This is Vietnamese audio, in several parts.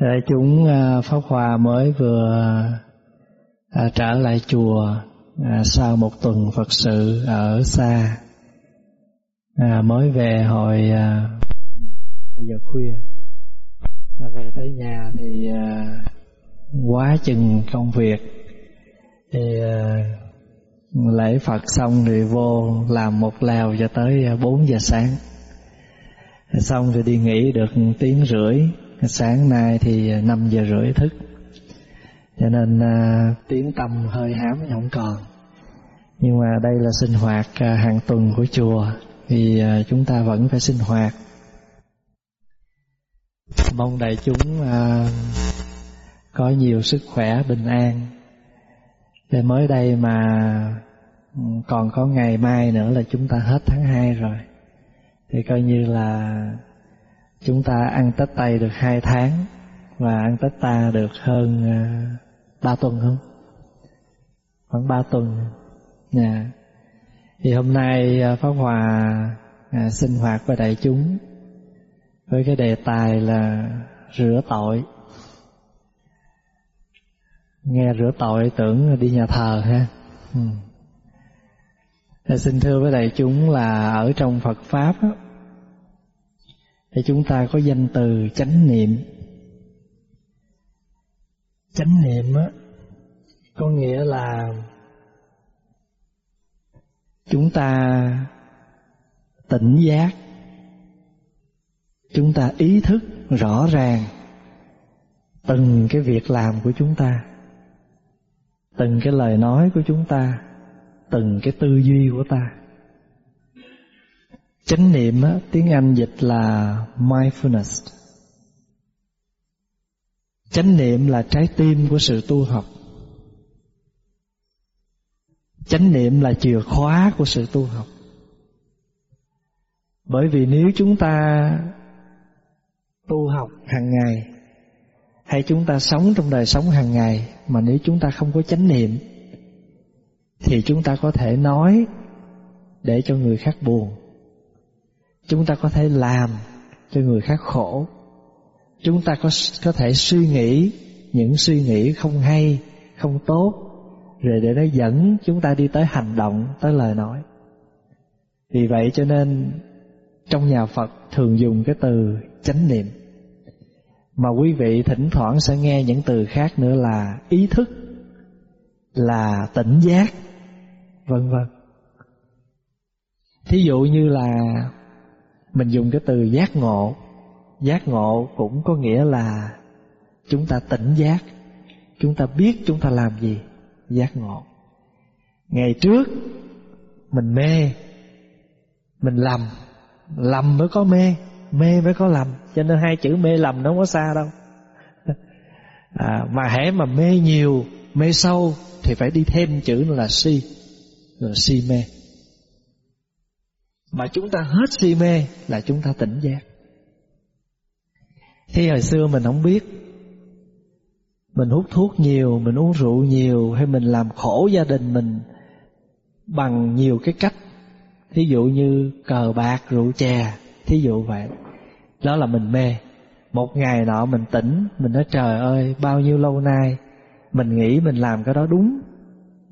Đại chúng ờ, Pháp Hòa mới vừa ờ, trở lại chùa sau một tuần Phật sự ở xa. Mới về hồi giờ khuya. Về tới nhà thì quá chừng công việc. Thì lễ Phật xong rồi vô làm một lèo cho tới 4 giờ sáng. Xong rồi đi nghỉ được tiếng rưỡi sáng nay thì năm giờ rưỡi thức. Cho nên à, tiếng tâm hơi hám không còn. nhưng mà đây là sinh hoạt à, hàng tuần của chùa thì à, chúng ta vẫn phải sinh hoạt. Mong đại chúng à, có nhiều sức khỏe bình an. Để mới đây mà ừ, còn có ngày mai nữa là chúng ta hết tháng 2 rồi. Thì coi như là chúng ta ăn Tết Tây được hai tháng và ăn Tết ta được hơn à, ba tuần không? Khoảng ba tuần. Dạ. Thì hôm nay à, Pháp Hòa à, sinh hoạt với đại chúng với cái đề tài là rửa tội. Nghe rửa tội tưởng đi nhà thờ ha. Ừ. Dạ, xin thưa với đại chúng là ở trong Phật Pháp á, thì chúng ta có danh từ chánh niệm. Chánh niệm á, có nghĩa là chúng ta tỉnh giác, chúng ta ý thức rõ ràng từng cái việc làm của chúng ta, từng cái lời nói của chúng ta, từng cái tư duy của ta. Chánh niệm á, tiếng Anh dịch là mindfulness. Chánh niệm là trái tim của sự tu học. Chánh niệm là chìa khóa của sự tu học. Bởi vì nếu chúng ta tu học hàng ngày hay chúng ta sống trong đời sống hàng ngày mà nếu chúng ta không có chánh niệm thì chúng ta có thể nói để cho người khác buồn chúng ta có thể làm cho người khác khổ. Chúng ta có có thể suy nghĩ những suy nghĩ không hay, không tốt, rồi để nó dẫn chúng ta đi tới hành động, tới lời nói. Vì vậy cho nên trong nhà Phật thường dùng cái từ chánh niệm. Mà quý vị thỉnh thoảng sẽ nghe những từ khác nữa là ý thức, là tỉnh giác, vân vân. Thí dụ như là mình dùng cái từ giác ngộ. Giác ngộ cũng có nghĩa là chúng ta tỉnh giác. Chúng ta biết chúng ta làm gì. Giác ngộ. Ngày trước mình mê. Mình lầm. Lầm mới có mê. Mê mới có lầm. Cho nên hai chữ mê lầm nó không có xa đâu. À, mà hễ mà mê nhiều mê sâu thì phải đi thêm chữ là si. Là si mê mà chúng ta hết si mê là chúng ta tỉnh giác. Khi hồi xưa mình không biết, mình hút thuốc nhiều, mình uống rượu nhiều, hay mình làm khổ gia đình mình bằng nhiều cái cách, thí dụ như cờ bạc, rượu chè, thí dụ vậy. Đó là mình mê. Một ngày nọ mình tỉnh, mình nói, trời ơi, bao nhiêu lâu nay mình nghĩ mình làm cái đó đúng.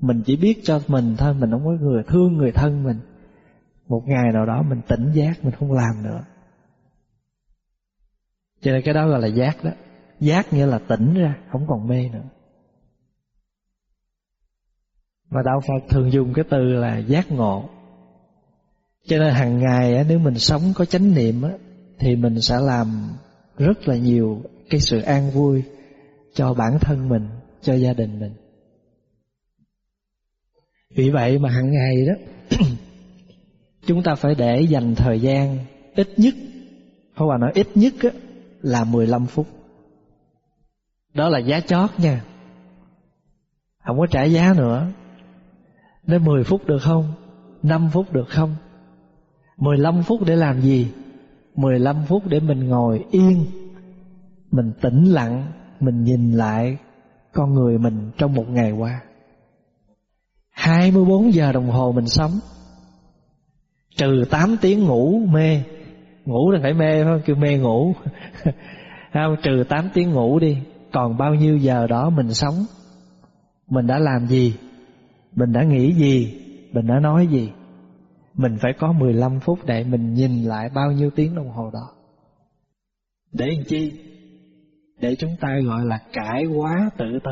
Mình chỉ biết cho mình thôi, mình không có người thương người thân mình một ngày nào đó mình tỉnh giác, mình không làm nữa. Cho nên cái đó gọi là giác đó. Giác nghĩa là tỉnh ra, không còn mê nữa. Mà đạo phật thường dùng cái từ là giác ngộ. Cho nên hàng ngày nếu mình sống có chánh niệm thì mình sẽ làm rất là nhiều cái sự an vui cho bản thân mình, cho gia đình mình. Vì vậy mà hàng ngày đó chúng ta phải để dành thời gian ít nhất Pháp Hòa nói ít nhất á, là 15 phút. Đó là giá chót nha. Không có trả giá nữa. Nên 10 phút được không? 5 phút được không? 15 phút để làm gì? 15 phút để mình ngồi yên Mình tĩnh lặng Mình nhìn lại con người mình trong một ngày qua. 24 giờ đồng hồ mình sống. Trừ 8 tiếng ngủ, mê. Ngủ là phải mê phải không? Kêu mê ngủ. Không? Trừ 8 tiếng ngủ đi, Còn bao nhiêu giờ đó mình sống? Mình đã làm gì? Mình đã nghĩ gì? Mình đã nói gì? Mình phải có 15 phút để mình nhìn lại bao nhiêu tiếng đồng hồ đó. Để làm chi? Để chúng ta gọi là cải quá tự tư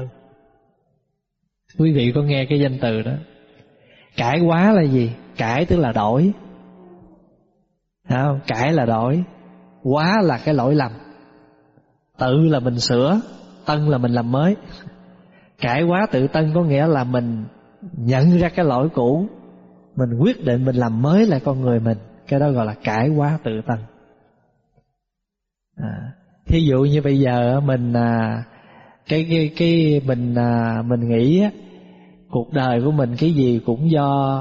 Quý vị có nghe cái danh từ đó? Cải quá là gì? Cải tức là đổi không? Cải là đổi. Quá là cái lỗi lầm. Tự là mình sửa Tân là mình làm mới. Cải quá tự tân có nghĩa là mình Nhận ra cái lỗi cũ. Mình quyết định mình làm mới lại con người mình. Cái đó gọi là cải quá tự tân. À, Thí dụ như bây giờ mình à, cái cái cái mình à, mình nghĩ á, cuộc đời của mình cái gì cũng do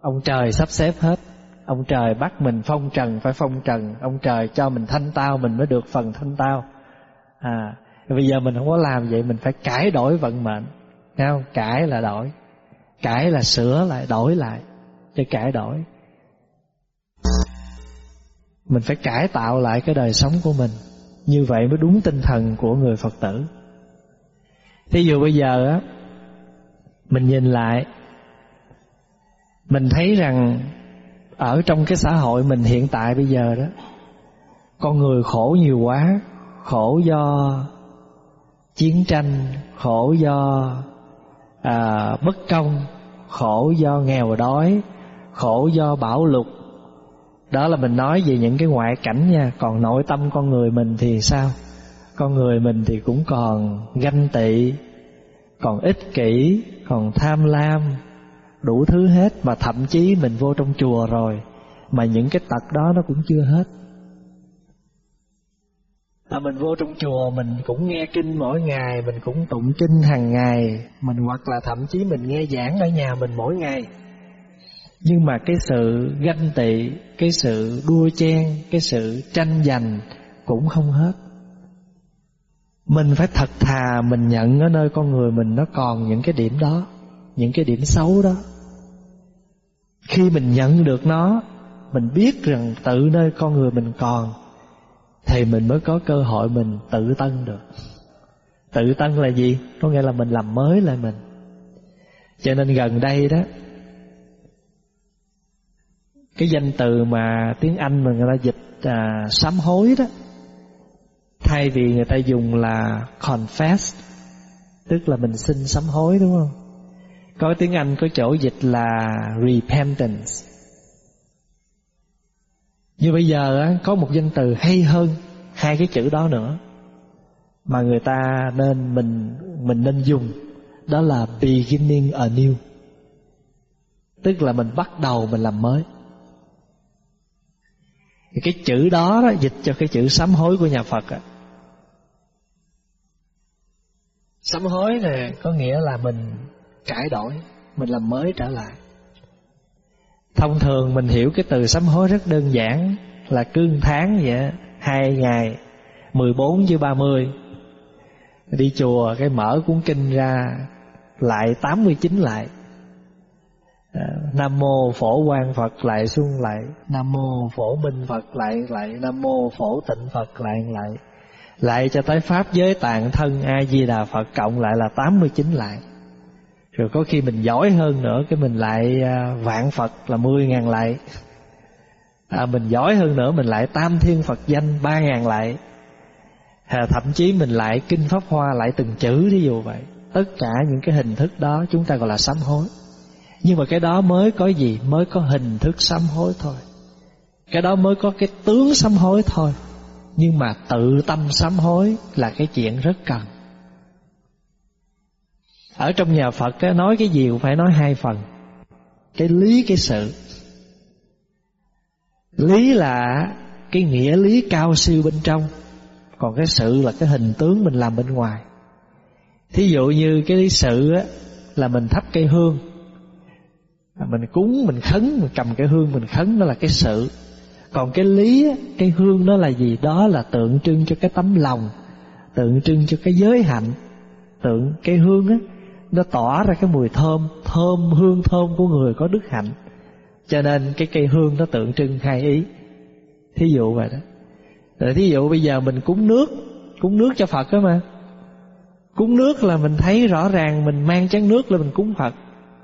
ông trời sắp xếp hết ông trời bắt mình phong trần, phải phong trần. Ông trời cho mình thanh tao, mình mới được phần thanh tao. À bây giờ mình không có làm vậy, mình phải cải đổi vận mệnh. Nghe không? Cải là đổi. Cải là sửa lại, đổi lại để cải đổi. Mình phải cải tạo lại cái đời sống của mình. Như vậy mới đúng tinh thần của người phật tử. Thí dụ bây giờ á, mình nhìn lại, mình thấy rằng ở trong cái xã hội mình hiện tại bây giờ đó con người khổ nhiều quá khổ do chiến tranh khổ do à, bất công khổ do nghèo đói khổ do bão lụt. Đó là mình nói về những cái ngoại cảnh nha. Còn nội tâm con người mình thì sao? Con người mình thì cũng còn ganh tị còn ích kỷ còn tham lam đủ thứ hết mà thậm chí mình vô trong chùa rồi mà những cái tật đó nó cũng chưa hết. À, mình vô trong chùa mình cũng nghe kinh mỗi ngày mình cũng tụng kinh hàng ngày mình hoặc là thậm chí mình nghe giảng ở nhà mình mỗi ngày. Nhưng mà cái sự ganh tị cái sự đua chen cái sự tranh giành cũng không hết. Mình phải thật thà mình nhận ở nơi con người mình nó còn những cái điểm đó những cái điểm xấu đó. Khi mình nhận được nó mình biết rằng tự nơi con người mình còn thì mình mới có cơ hội mình tự tân được. Tự tân là gì? Có nghĩa là mình làm mới lại mình. Cho nên gần đây đó cái danh từ mà tiếng anh mà người ta dịch à, sám hối đó thay vì người ta dùng là confess tức là mình xin sám hối đúng không? Có tiếng Anh có chỗ dịch là repentance. Như bây giờ có một danh từ hay hơn hai cái chữ đó nữa mà người ta nên mình mình nên dùng đó là beginning anew. Tức là mình bắt đầu mình làm mới. Thì cái chữ đó, đó dịch cho cái chữ sám hối của nhà Phật á. Sám hối này có nghĩa là mình cải đổi, mình làm mới trở lại. Thông thường mình hiểu cái từ sám hối rất đơn giản, là cương tháng vậy hai ngày, mười bốn với ba mươi. Đi chùa, cái mở cuốn kinh ra, lại tám mươi chín lại. À, Nam mô phổ quang Phật lại xuân lại. Nam mô phổ minh Phật lại lại. Nam mô phổ tịnh Phật lại lại. Lại cho tới Pháp giới tạng thân A-di-đà Phật cộng lại là tám mươi chín lại rồi có khi mình giỏi hơn nữa cái mình lại à, vạn phật là mười ngàn lại. À, mình giỏi hơn nữa mình lại tam thiên phật danh ba ngàn lại. À, thậm chí mình lại kinh pháp hoa lại từng chữ ví dụ vậy. Tất cả những cái hình thức đó chúng ta gọi là sám hối. Nhưng mà cái đó mới có gì? Mới có hình thức sám hối thôi. Cái đó mới có cái tướng sám hối thôi. Nhưng mà tự tâm sám hối là cái chuyện rất cần ở trong nhà Phật á, nói cái gì cũng phải nói hai phần. Cái lý cái sự. Lý là cái nghĩa lý cao siêu bên trong còn cái sự là cái hình tướng mình làm bên ngoài. Thí dụ như cái lý sự á, là mình thắp cây hương mình cúng mình khấn mình cầm cái hương mình khấn đó là cái sự. Còn cái lý á, cái hương đó là gì? Đó là tượng trưng cho cái tấm lòng tượng trưng cho cái giới hạnh tượng cái hương á nó tỏa ra cái mùi thơm thơm hương thơm của người có đức hạnh. Cho nên cái cây hương nó tượng trưng hai ý. Thí dụ vậy đó. Rồi thí dụ bây giờ mình cúng nước cúng nước cho Phật đó mà. Cúng nước là mình thấy rõ ràng, mình mang chén nước là mình cúng Phật.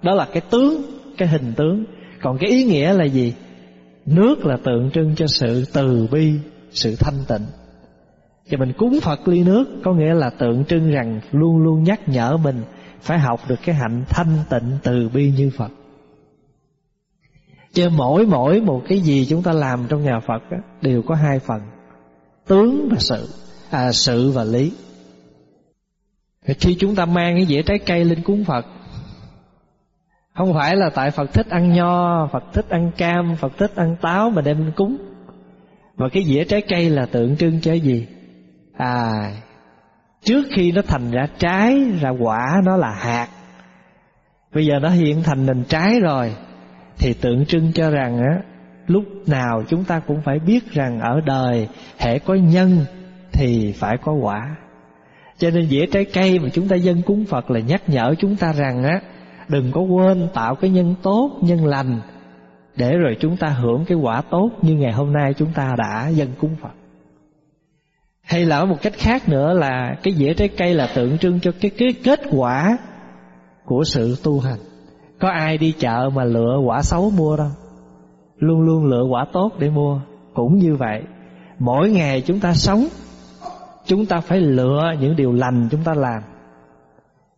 Đó là cái tướng, cái hình tướng. Còn cái ý nghĩa là gì? Nước là tượng trưng cho sự từ bi, sự thanh tịnh. Và mình cúng Phật ly nước có nghĩa là tượng trưng rằng luôn luôn nhắc nhở mình phải học được cái hạnh thanh tịnh từ bi như Phật. Chứ mỗi mỗi một cái gì chúng ta làm trong nhà Phật á, đều có hai phần. Tướng và sự. À, sự và lý. Khi chúng ta mang cái dĩa trái cây lên cúng Phật không phải là tại Phật thích ăn nho Phật thích ăn cam Phật thích ăn táo mà đem lên cúng. Mà cái dĩa trái cây là tượng trưng cho gì? À Trước khi nó thành ra trái, Ra quả, nó là hạt. Bây giờ nó hiện thành nền trái rồi, Thì tượng trưng cho rằng á, Lúc nào chúng ta cũng phải biết rằng Ở đời hệ có nhân Thì phải có quả. Cho nên dĩa trái cây mà chúng ta dân cúng Phật Là nhắc nhở chúng ta rằng á, Đừng có quên tạo cái nhân tốt, Nhân lành, Để rồi chúng ta hưởng cái quả tốt Như ngày hôm nay chúng ta đã dân cúng Phật. Hay là ở một cách khác nữa là Cái dĩa trái cây là tượng trưng cho cái, cái kết quả Của sự tu hành. Có ai đi chợ mà lựa quả xấu mua đâu? Luôn luôn lựa quả tốt để mua. Cũng như vậy Mỗi ngày chúng ta sống Chúng ta phải lựa những điều lành chúng ta làm.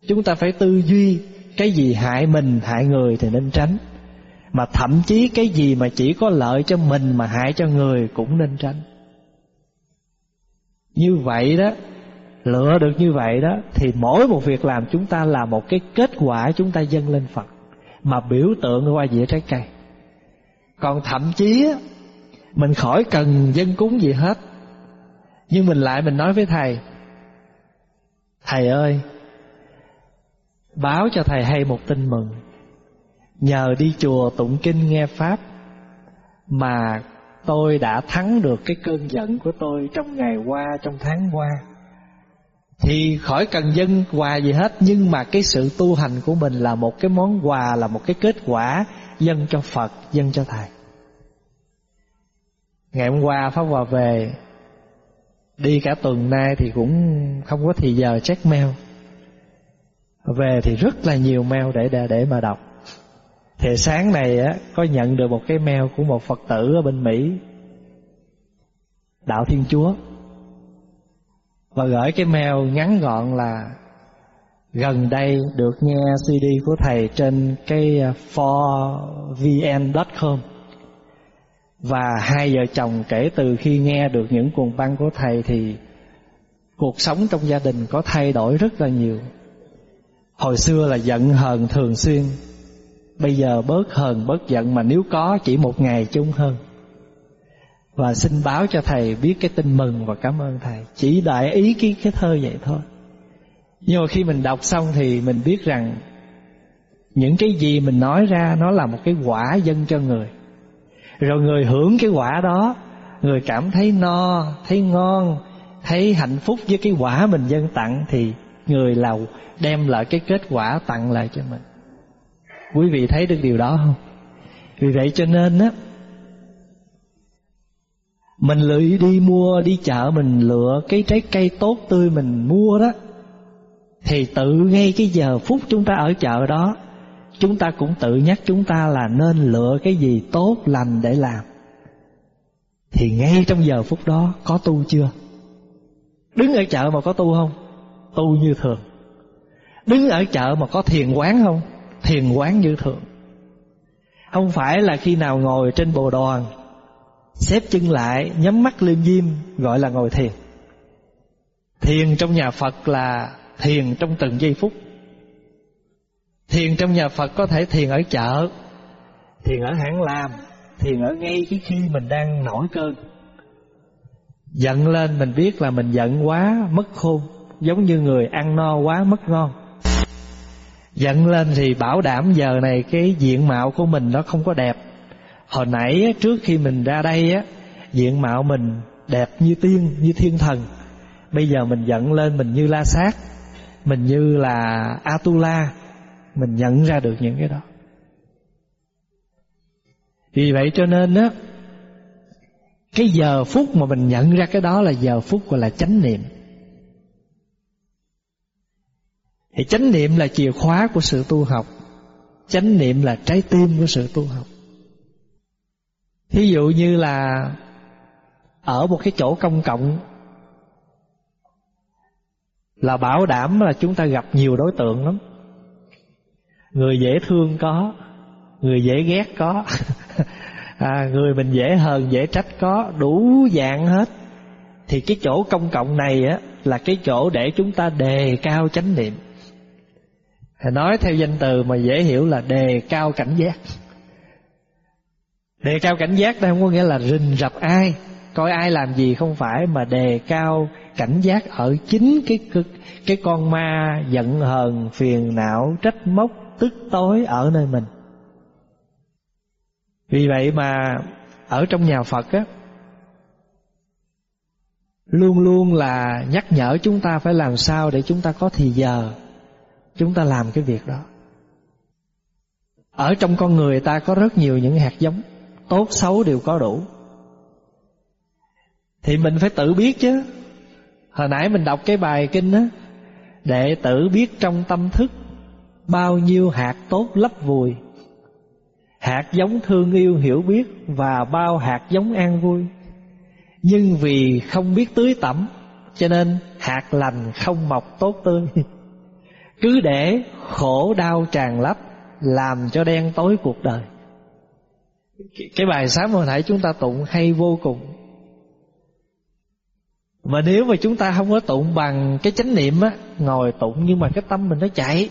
Chúng ta phải tư duy cái gì hại mình hại người thì nên tránh. Mà thậm chí cái gì mà chỉ có lợi cho mình mà hại cho người cũng nên tránh như vậy đó, lựa được như vậy đó, thì mỗi một việc làm chúng ta là một cái kết quả chúng ta dâng lên phật, mà biểu tượng qua dĩa trái cây. Còn thậm chí mình khỏi cần dân cúng gì hết. Nhưng mình lại mình nói với thầy thầy ơi, báo cho thầy hay một tin mừng. Nhờ đi chùa tụng kinh nghe pháp mà tôi đã thắng được cái cơn giận của tôi trong ngày qua, trong tháng qua. Thì khỏi cần dân quà gì hết, nhưng mà cái sự tu hành của mình là một cái món quà, là một cái kết quả dân cho phật dân cho thầy. Ngày hôm qua pháp hòa về, đi cả tuần nay thì cũng không có thì giờ check mail. Về thì rất là nhiều mail để để để mà đọc thì sáng này á, có nhận được một cái mail của một phật tử ở bên mỹ. Đạo thiên chúa. Và gửi cái mail ngắn gọn là, gần đây được nghe cd của thầy trên cái à, 4vn.com và hai vợ chồng kể từ khi nghe được những cuồng băng của thầy thì cuộc sống trong gia đình có thay đổi rất là nhiều. Hồi xưa là giận hờn thường xuyên. Bây giờ bớt hờn bớt giận Mà nếu có chỉ một ngày chung hơn. Và xin báo cho thầy biết cái tin mừng Và cảm ơn thầy. Chỉ đại ý cái, cái thơ vậy thôi. Nhưng mà khi mình đọc xong Thì mình biết rằng Những cái gì mình nói ra Nó là một cái quả dân cho người. Rồi người hưởng cái quả đó Người cảm thấy no Thấy ngon Thấy hạnh phúc với cái quả mình dân tặng Thì người là đem lại cái kết quả tặng lại cho mình quý vị thấy được điều đó không? Vì vậy cho nên á, mình lựa đi mua, đi chợ, mình lựa cái trái cây tốt tươi mình mua đó, thì tự ngay cái giờ phút chúng ta ở chợ đó, chúng ta cũng tự nhắc chúng ta là nên lựa cái gì tốt, lành để làm. Thì ngay trong giờ phút đó, có tu chưa? Đứng ở chợ mà có tu không? Tu như thường. Đứng ở chợ mà có thiền quán không? Thiền quán như thường. Không phải là khi nào ngồi trên bồ đoàn, Xếp chân lại, Nhắm mắt liêm diêm, Gọi là ngồi thiền. Thiền trong nhà Phật là Thiền trong từng giây phút. Thiền trong nhà Phật có thể thiền ở chợ, Thiền ở hãng làm, Thiền ở ngay cái khi mình đang nổi cơn. Giận lên mình biết là mình giận quá, Mất khôn, Giống như người ăn no quá, mất ngon. Giận lên thì bảo đảm giờ này cái diện mạo của mình nó không có đẹp. Hồi nãy trước khi mình ra đây á Diện mạo mình đẹp như tiên, như thiên thần. Bây giờ mình giận lên mình như la sát Mình như là Atula Mình nhận ra được những cái đó. Vì vậy cho nên á Cái giờ phút mà mình nhận ra cái đó là giờ phút gọi là chánh niệm. Thì chánh niệm là chìa khóa của sự tu học. Chánh niệm là trái tim của sự tu học. Thí dụ như là ở một cái chỗ công cộng là bảo đảm là chúng ta gặp nhiều đối tượng lắm. Người dễ thương có người dễ ghét có. À, người mình dễ hờn dễ trách có đủ dạng hết. Thì cái chỗ công cộng này á là cái chỗ để chúng ta đề cao chánh niệm nói theo danh từ mà dễ hiểu là đề cao cảnh giác. Đề cao cảnh giác đây không có nghĩa là rình rập ai. Coi ai làm gì không phải mà đề cao cảnh giác ở chính cái cái, cái con ma giận hờn phiền não trách móc tức tối ở nơi mình. Vì vậy mà ở trong nhà Phật á luôn luôn là nhắc nhở chúng ta phải làm sao để chúng ta có thì giờ chúng ta làm cái việc đó. Ở trong con người ta có rất nhiều những hạt giống, tốt, xấu đều có đủ. Thì mình phải tự biết chứ. Hồi nãy mình đọc cái bài kinh á, đệ tử biết trong tâm thức bao nhiêu hạt tốt lấp vùi. Hạt giống thương yêu hiểu biết và bao hạt giống an vui. Nhưng vì không biết tưới tẩm, cho nên hạt lành không mọc tốt tươi. cứ để khổ đau tràn lấp làm cho đen tối cuộc đời. Cái bài sám hồi nãy chúng ta tụng hay vô cùng. Mà nếu mà chúng ta không có tụng bằng cái chánh niệm á ngồi tụng nhưng mà cái tâm mình nó chạy.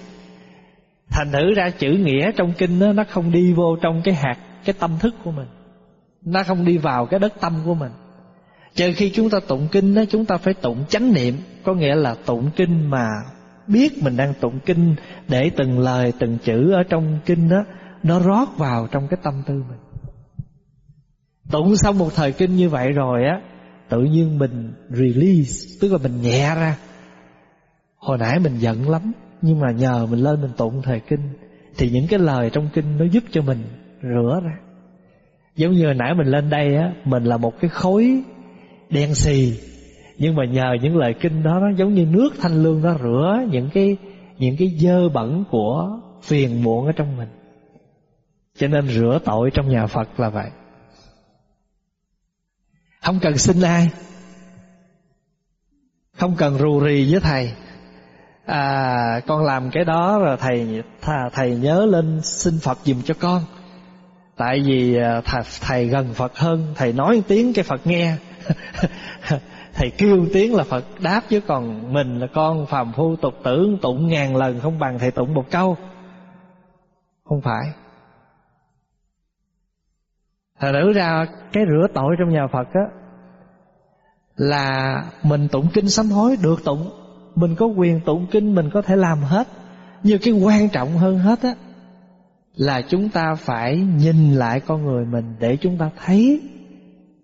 Thành thử ra chữ nghĩa trong kinh đó, nó không đi vô trong cái hạt cái tâm thức của mình. Nó không đi vào cái đất tâm của mình. Cho khi chúng ta tụng kinh đó chúng ta phải tụng chánh niệm có nghĩa là tụng kinh mà biết mình đang tụng kinh để từng lời, từng chữ ở trong kinh đó, nó rót vào trong cái tâm tư mình. Tụng xong một thời kinh như vậy rồi á, tự nhiên mình release, tức là mình nhẹ ra. Hồi nãy mình giận lắm, nhưng mà nhờ mình lên mình tụng thời kinh, thì những cái lời trong kinh nó giúp cho mình rửa ra. Giống như hồi nãy mình lên đây á, mình là một cái khối đen xì nhưng mà nhờ những lời kinh đó nó giống như nước thanh lương nó rửa những cái những cái dơ bẩn của phiền muộn ở trong mình. Cho nên rửa tội trong nhà Phật là vậy. Không cần xin ai. Không cần rù rì với thầy. À con làm cái đó rồi thầy thầy nhớ lên xin Phật dùm cho con. Tại vì à, thầy, thầy gần Phật hơn. Thầy nói tiếng cái Phật nghe. thầy kêu tiếng là Phật đáp chứ còn mình là con phàm phu tục tử tụng ngàn lần không bằng thầy tụng một câu. Không phải. Thật nữ ra cái rửa tội trong nhà Phật á, Là mình tụng kinh sám hối được tụng. Mình có quyền tụng kinh, mình có thể làm hết. Nhưng cái quan trọng hơn hết á, Là chúng ta phải nhìn lại con người mình Để chúng ta thấy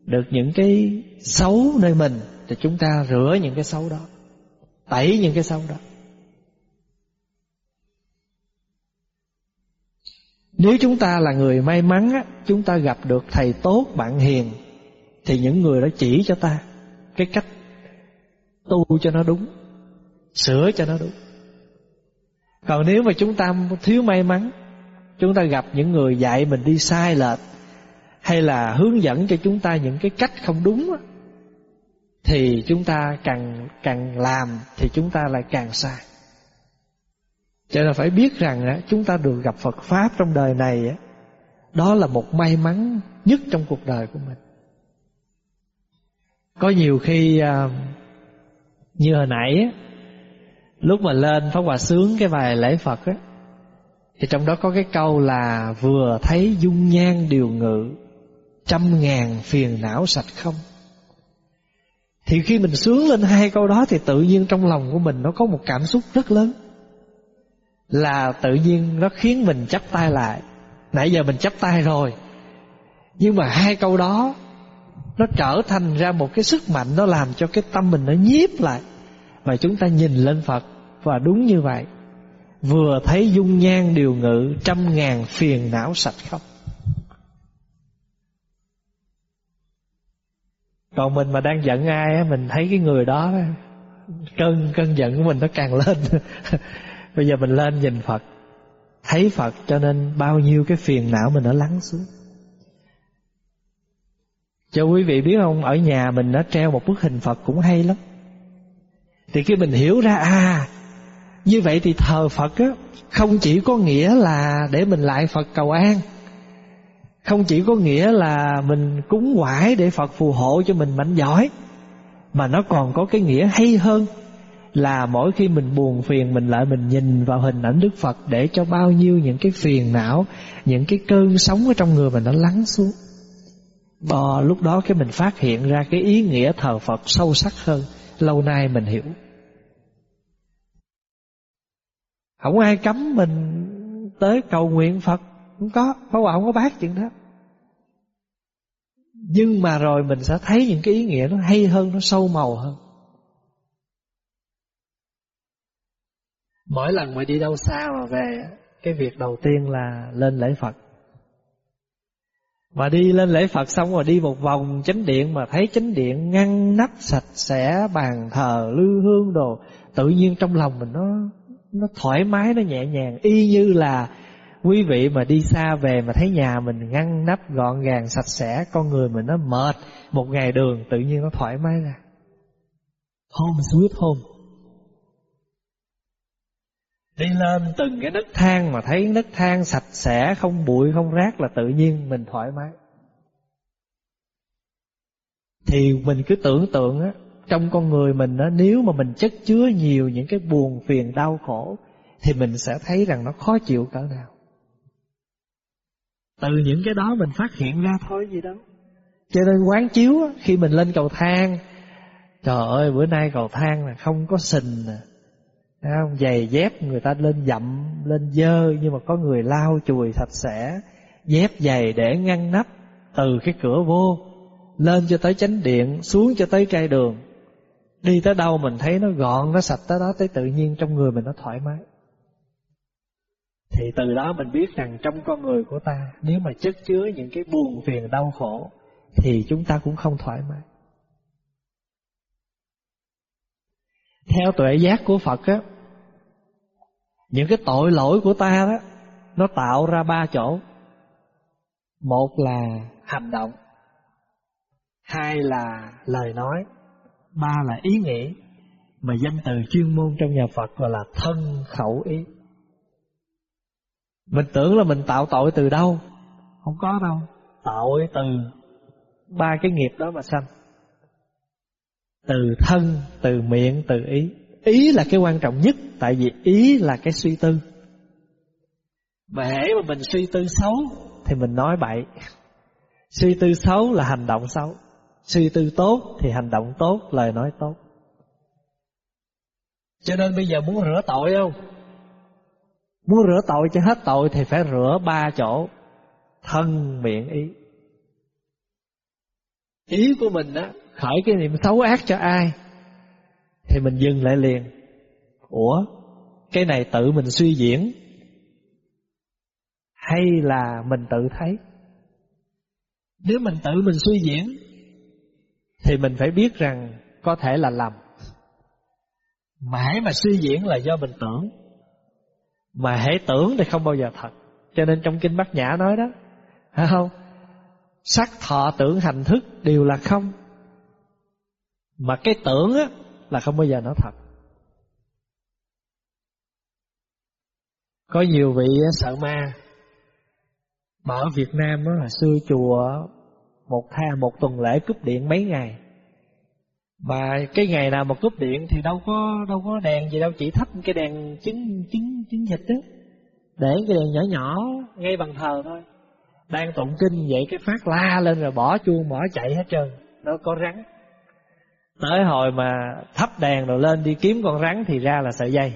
được những cái xấu nơi mình. Thì chúng ta rửa những cái xấu đó Tẩy những cái xấu đó. Nếu chúng ta là người may mắn á, Chúng ta gặp được thầy tốt, bạn hiền Thì những người đó chỉ cho ta Cái cách tu cho nó đúng Sửa cho nó đúng. Còn nếu mà chúng ta thiếu may mắn Chúng ta gặp những người dạy mình đi sai lệch Hay là hướng dẫn cho chúng ta những cái cách không đúng á, thì chúng ta càng càng làm Thì chúng ta lại càng sai cho nên phải biết rằng chúng ta được gặp Phật Pháp trong đời này Đó là một may mắn nhất trong cuộc đời của mình. Có nhiều khi à, Như hồi nãy Lúc mà lên Pháp Hòa sướng cái bài lễ Phật á, Thì trong đó có cái câu là Vừa thấy dung nhan điều ngự, Trăm ngàn phiền não sạch không? Thì khi mình sướng lên hai câu đó Thì tự nhiên trong lòng của mình Nó có một cảm xúc rất lớn. Là tự nhiên nó khiến mình chắp tay lại. Nãy giờ mình chắp tay rồi. Nhưng mà hai câu đó nó trở thành ra một cái sức mạnh nó làm cho cái tâm mình nó nhiếp lại. Và chúng ta nhìn lên phật và đúng như vậy. Vừa thấy dung nhan điều ngự, trăm ngàn phiền não sạch không còn mình mà đang giận ai á, mình thấy cái người đó cơn cơn giận của mình nó càng lên. Bây giờ mình lên nhìn Phật, Thấy Phật cho nên bao nhiêu cái phiền não mình nó lắng xuống. Cho quý vị biết không, Ở nhà mình nó treo một bức hình Phật cũng hay lắm. Thì khi mình hiểu ra À như vậy thì thờ Phật á, Không chỉ có nghĩa là Để mình lại Phật cầu an không chỉ có nghĩa là Mình cúng quải để Phật phù hộ cho mình mạnh giỏi, Mà nó còn có cái nghĩa hay hơn Là mỗi khi mình buồn phiền Mình lại mình nhìn vào hình ảnh Đức Phật Để cho bao nhiêu những cái phiền não, Những cái cơn sóng ở trong người mình nó lắng xuống. Bò, lúc đó cái mình phát hiện ra Cái ý nghĩa thờ Phật sâu sắc hơn, Lâu nay mình hiểu. Không ai cấm mình tới cầu nguyện Phật không có Pháp Hòa không có bác chuyện đó. Nhưng mà rồi mình sẽ thấy những cái ý nghĩa nó hay hơn, nó sâu màu hơn. Mỗi lần mà đi đâu xa mà về, cái việc đầu tiên là lên lễ Phật. Mà đi lên lễ Phật xong rồi đi một vòng chánh điện mà thấy chánh điện ngăn nắp sạch sẽ, bàn thờ, lư hương đồ, tự nhiên trong lòng mình nó nó thoải mái, nó nhẹ nhàng. Y như là quý vị mà đi xa về mà thấy nhà mình ngăn nắp gọn gàng, sạch sẽ, con người mình nó mệt, một ngày đường tự nhiên nó thoải mái ra. Home sweet home. Đi lên từng cái nấc thang mà thấy nấc thang sạch sẽ, không bụi, không rác là tự nhiên mình thoải mái. Thì mình cứ tưởng tượng á, trong con người mình á, nếu mà mình chất chứa nhiều những cái buồn, phiền, đau khổ, thì mình sẽ thấy rằng nó khó chịu cỡ nào. Từ những cái đó mình phát hiện ra thôi gì đâu. Cho nên quán chiếu khi mình lên cầu thang, trời ơi bữa nay cầu thang là không có sình nè. Không? Giày dép người ta lên dậm, lên dơ nhưng mà có người lau chùi sạch sẽ, dép giày để ngăn nắp từ cái cửa vô lên cho tới chánh điện, xuống cho tới trai đường. Đi tới đâu mình thấy nó gọn, nó sạch tới đó Tới tự nhiên trong người mình nó thoải mái thì từ đó mình biết rằng trong con người của ta, Nếu mà chất chứa những cái buồn phiền đau khổ, Thì chúng ta cũng không thoải mái Theo tuệ giác của Phật á, Những cái tội lỗi của ta đó, Nó tạo ra ba chỗ Một là hành động, Hai là lời nói, ba là ý nghĩ, mà danh từ chuyên môn trong nhà Phật gọi là thân khẩu ý. Mình tưởng là mình tạo tội từ đâu? Không có đâu. Tội từ ba cái nghiệp đó mà sanh. Từ thân, từ miệng, từ ý. Ý là cái quan trọng nhất tại vì ý là cái suy tư. Mà hễ mà mình suy tư xấu thì mình nói bậy. Suy tư xấu là hành động xấu. Suy tư tốt thì hành động tốt, lời nói tốt. Cho nên bây giờ muốn rửa tội không? Muốn rửa tội cho hết tội thì phải rửa ba chỗ. Thân, miệng, ý. Ý của mình á, khởi cái niệm xấu ác cho ai thì mình dừng lại liền. Ủa, cái này tự mình suy diễn hay là mình tự thấy? Nếu mình tự mình suy diễn thì mình phải biết rằng có thể là lầm. Mãi mà suy diễn là do mình tưởng. Mà hãy tưởng thì không bao giờ thật. Cho nên trong kinh Bát Nhã nói đó, phải không? Sắc thọ tưởng hành thức đều là không. Mà cái tưởng á là không bao giờ nó thật. Có nhiều vị sợ ma Mà ở Việt Nam á, xưa chùa một tha một tuần lễ cúp điện mấy ngày mà cái ngày nào mà cúp điện thì đâu có đâu có đèn gì đâu, chỉ thắp cái đèn trứng trứng trứng thịt đó. Để cái đèn nhỏ nhỏ, ngay bằng thờ thôi. Đang tụng kinh vậy cái phát la lên rồi bỏ chuông, bỏ chạy hết trơn nó có rắn. Tới hồi mà thắp đèn rồi lên đi kiếm con rắn thì ra là sợi dây.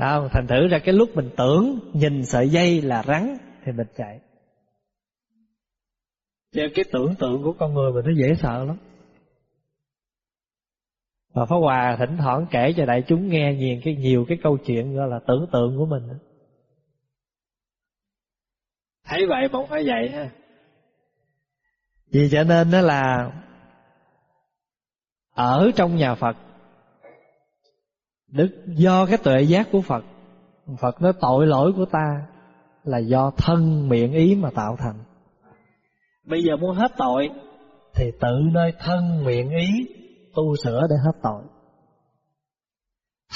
Không? Thành thử ra cái lúc mình tưởng nhìn sợi dây là rắn thì mình chạy. Cho cái tưởng tượng của con người mình nó dễ sợ lắm. Và Pháp Hòa thỉnh thoảng kể cho đại chúng nghe nhiều cái, nhiều cái câu chuyện gọi là tưởng tượng của mình. Thấy vậy không phải vậy ha Vì cho nên đó là Ở trong nhà Phật Đức do cái tuệ giác của Phật Phật nói tội lỗi của ta Là do thân miệng ý mà tạo thành. Bây giờ muốn hết tội Thì tự nơi thân miệng ý Tu sửa để hết tội.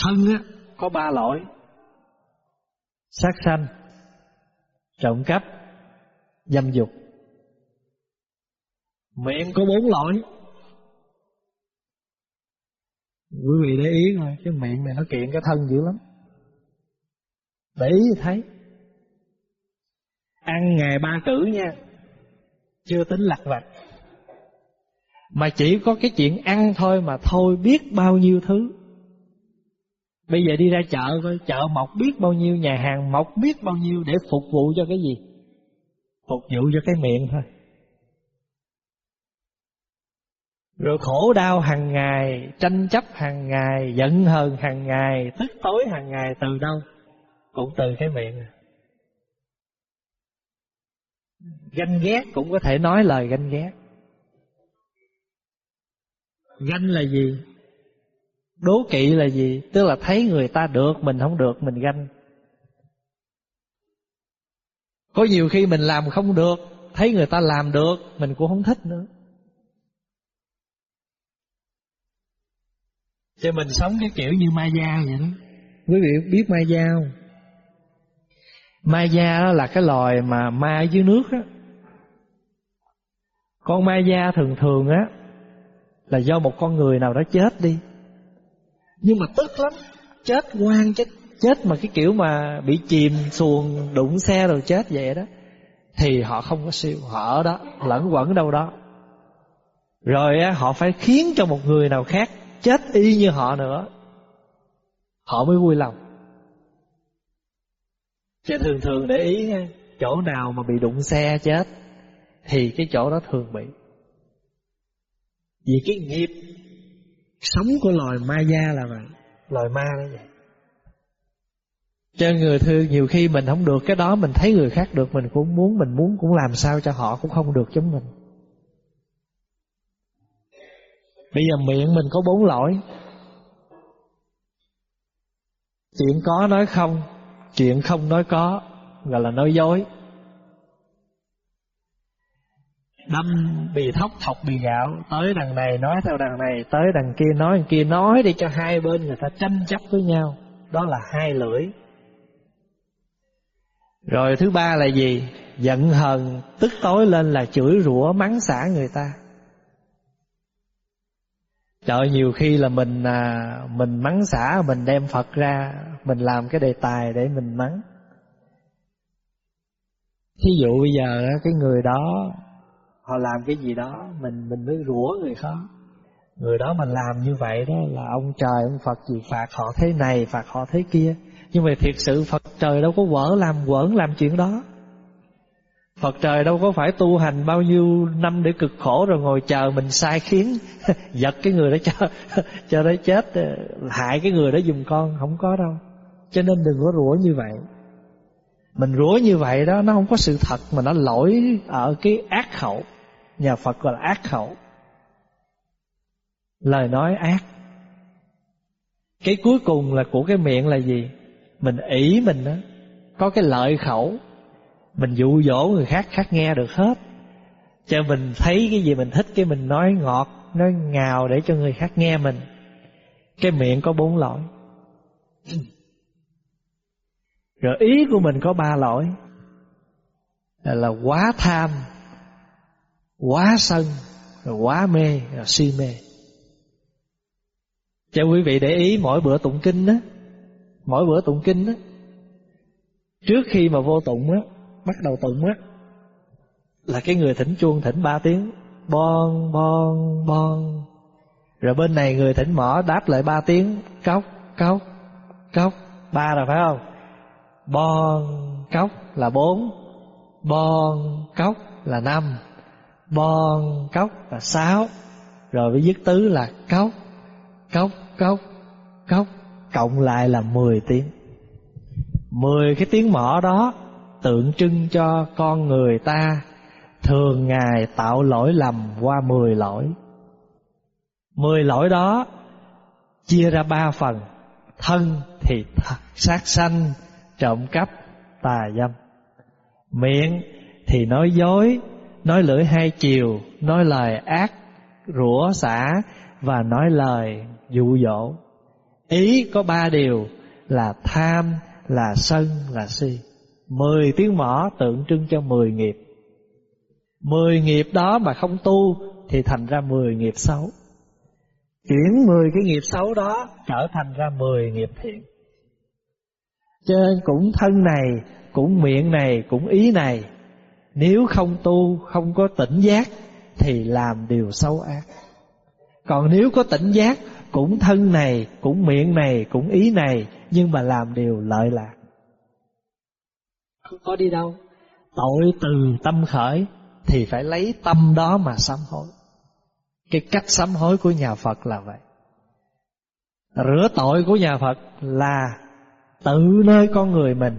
Thân á có ba lỗi. Sát sanh Trộm cắp Dâm dục. Miệng có bốn lỗi. Quý vị để ý thôi Cái miệng này nó kiện cái thân dữ lắm. Để ý thấy. Ăn ngày ba cử nha Chưa tính lặt vặt mà chỉ có cái chuyện ăn thôi Mà thôi biết bao nhiêu thứ Bây giờ đi ra chợ coi Chợ mọc biết bao nhiêu Nhà hàng mọc biết bao nhiêu Để phục vụ cho cái gì Phục vụ cho cái miệng thôi Rồi khổ đau hàng ngày, tranh chấp hàng ngày, giận hờn hàng ngày, tức tối hàng ngày từ đâu? Cũng từ cái miệng. Ganh ghét cũng có thể nói lời ganh ghét. Ganh là gì? Đố kỵ là gì? Tức là thấy người ta được, mình không được, mình ganh. Có nhiều khi mình làm không được, thấy người ta làm được, mình cũng không thích nữa. Cho mình sống cái kiểu như ma gia vậy đó Quý vị biết ma gia không? Ma gia đó là cái loài mà ma dưới nước á Con ma gia thường thường á Là do một con người nào đó chết đi. Nhưng mà tức lắm Chết ngoan chết Chết mà cái kiểu mà bị chìm xuồng đụng xe rồi chết vậy đó Thì họ không có siêu Họ ở đó lẫn quẩn đâu đó. Rồi á, họ phải khiến cho một người nào khác chết y như họ nữa. Họ mới vui lòng. Chứ thường thường để ý nha chỗ nào mà bị đụng xe chết thì cái chỗ đó thường bị vì cái nghiệp sống của loài ma gia là vậy. Loài ma đó vậy. Cho người thương nhiều khi mình không được cái đó mình thấy người khác được mình cũng muốn mình muốn cũng làm sao cho họ cũng không được giống mình. Bây giờ miệng mình có bốn lỗi. Chuyện có nói không Chuyện không nói có Gọi là nói dối Đâm bì thóc thọc bì gạo. Tới đằng này nói theo đằng này Tới đằng kia nói đằng kia nói Để cho hai bên người ta tranh chấp với nhau. Đó là hai lưỡi. Rồi thứ ba là gì? Giận hờn tức tối lên là chửi rủa mắng xả người ta. Trời nhiều khi là mình à, mình mắng xả mình đem Phật ra, mình làm cái đề tài để mình mắng. Thí dụ bây giờ cái người đó họ làm cái gì đó mình mình mới rủa người khác. Người đó mà làm như vậy đó là ông trời ông Phật gì phạt họ thế này, phạt họ thế kia. Nhưng mà thiệt sự Phật trời đâu có vỡ làm quẩn làm chuyện đó. Phật trời đâu có phải tu hành bao nhiêu năm để cực khổ rồi ngồi chờ mình sai khiến giật cái người đó cho cho nó chết hại cái người đó dùng con không có đâu. Cho nên đừng có rủa như vậy. Mình rủa như vậy đó nó không có sự thật mà nó lỗi ở cái ác khẩu. Nhà Phật gọi là ác khẩu. Lời nói ác. Cái cuối cùng là của cái miệng là gì? Mình ý mình đó có cái lợi khẩu. Mình dụ dỗ người khác khác nghe được hết. Cho mình thấy cái gì mình thích cái mình nói ngọt nói ngào để cho người khác nghe mình. Cái miệng có bốn lỗi. Rồi ý của mình có ba lỗi. Là, là quá tham quá sân, rồi quá mê, rồi si mê. Cho quý vị để ý mỗi bữa tụng kinh đó, mỗi bữa tụng kinh đó, trước khi mà vô tụng á, bắt đầu tụng á, là cái người thỉnh chuông thỉnh ba tiếng, bon bon bon. Rồi bên này người thỉnh mỏ đáp lại ba tiếng, cốc cốc cốc. Ba rồi phải không? Bon, cốc là bốn, bon, cốc là năm bon, cốc là sáu rồi với dứt tứ là cốc. Cốc cốc cốc, cộng lại là mười tiếng. Mười cái tiếng mỏ đó tượng trưng cho con người ta. Thường ngày tạo lỗi lầm qua mười lỗi. Mười lỗi đó chia ra ba phần. thân thì sát sanh, trộm cắp, tà dâm. Miệng thì nói dối nói lưỡi hai chiều, nói lời ác, rủa xả và nói lời dụ dỗ. Ý có ba điều, là tham, là sân, là si. Mười tiếng mỏ tượng trưng cho mười nghiệp. Mười nghiệp đó mà không tu thì thành ra mười nghiệp xấu. Chuyển mười cái nghiệp xấu đó trở thành ra mười nghiệp thiện. Cho nên cũng thân này, cũng miệng này, cũng ý này nếu không tu, không có tỉnh giác, thì làm điều xấu ác. Còn nếu có tỉnh giác, cũng thân này, cũng miệng này, cũng ý này, nhưng mà làm điều lợi lạc. Không có đi đâu. Tội từ tâm khởi, thì phải lấy tâm đó mà sám hối. Cái cách sám hối của nhà Phật là vậy. Rửa tội của nhà Phật là tự nơi con người mình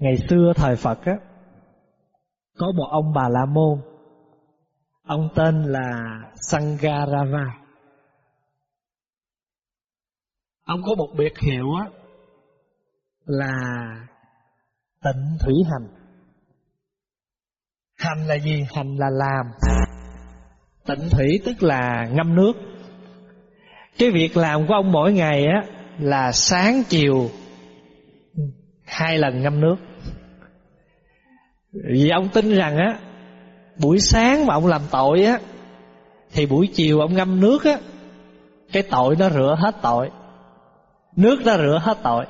Ngày xưa thời Phật á, Có một ông Bà La Môn. Ông tên là Sangarava. Ông có một biệt hiệu á, Là tịnh thủy hành. Hành là gì? Hành là làm. Tịnh thủy tức là ngâm nước. Cái việc làm của ông mỗi ngày á, Là sáng chiều Hai lần ngâm nước vì ông tin rằng á, buổi sáng mà ông làm tội á, thì buổi chiều ông ngâm nước á, cái tội nó rửa hết tội. Nước nó rửa hết tội.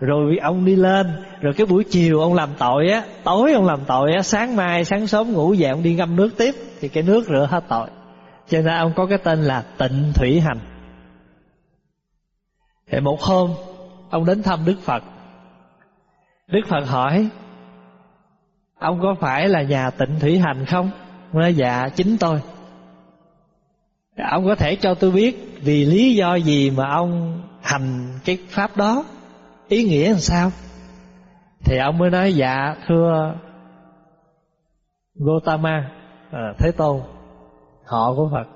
Rồi ông đi lên, rồi cái buổi chiều ông làm tội á, tối ông làm tội á, sáng mai, sáng sớm ngủ dậy ông đi ngâm nước tiếp, thì cái nước rửa hết tội. Cho nên ông có cái tên là tịnh thủy hành. Thì một hôm, ông đến thăm đức phật. Đức phật hỏi Ông có phải là nhà tịnh thủy hành không? Ông nói dạ chính tôi. Ông có thể cho tôi biết Vì lý do gì mà ông hành cái pháp đó? Ý nghĩa làm sao? Thì ông mới nói dạ thưa Gotama à, Thế Tôn Họ của Phật.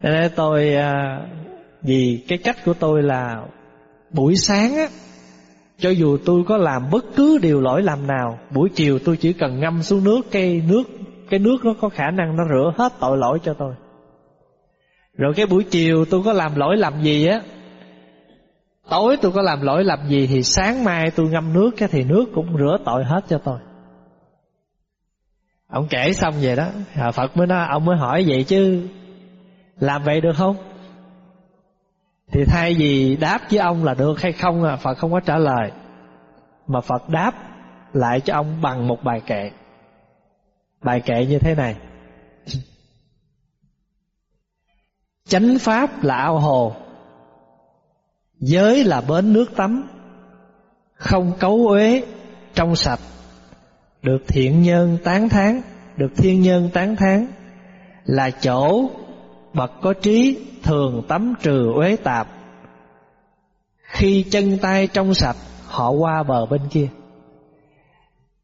Nên tôi à, Vì cái cách của tôi là Buổi sáng á cho dù tôi có làm bất cứ điều lỗi lầm nào, Buổi chiều tôi chỉ cần ngâm xuống nước, Cái nước cái nước nó có khả năng nó rửa hết tội lỗi cho tôi. Rồi cái buổi chiều tôi có làm lỗi làm gì á? Tối tôi có làm lỗi làm gì Thì sáng mai tôi ngâm nước cái Thì nước cũng rửa tội hết cho tôi. Ông kể xong vậy đó, Phật mới nói, Ông mới hỏi vậy chứ, Làm vậy được không? Thì thay vì đáp với ông là được hay không à, Phật không có trả lời. Mà Phật đáp lại cho ông bằng một bài kệ. Bài kệ như thế này. Chánh pháp là ao hồ. Giới là bến nước tắm. Không cấu uế Trong sạch. Được thiện nhân tán thán Được thiên nhân tán thán Là chỗ bậc có trí thường tắm trừ uế tạp. Khi chân tay trong sạch, họ qua bờ bên kia.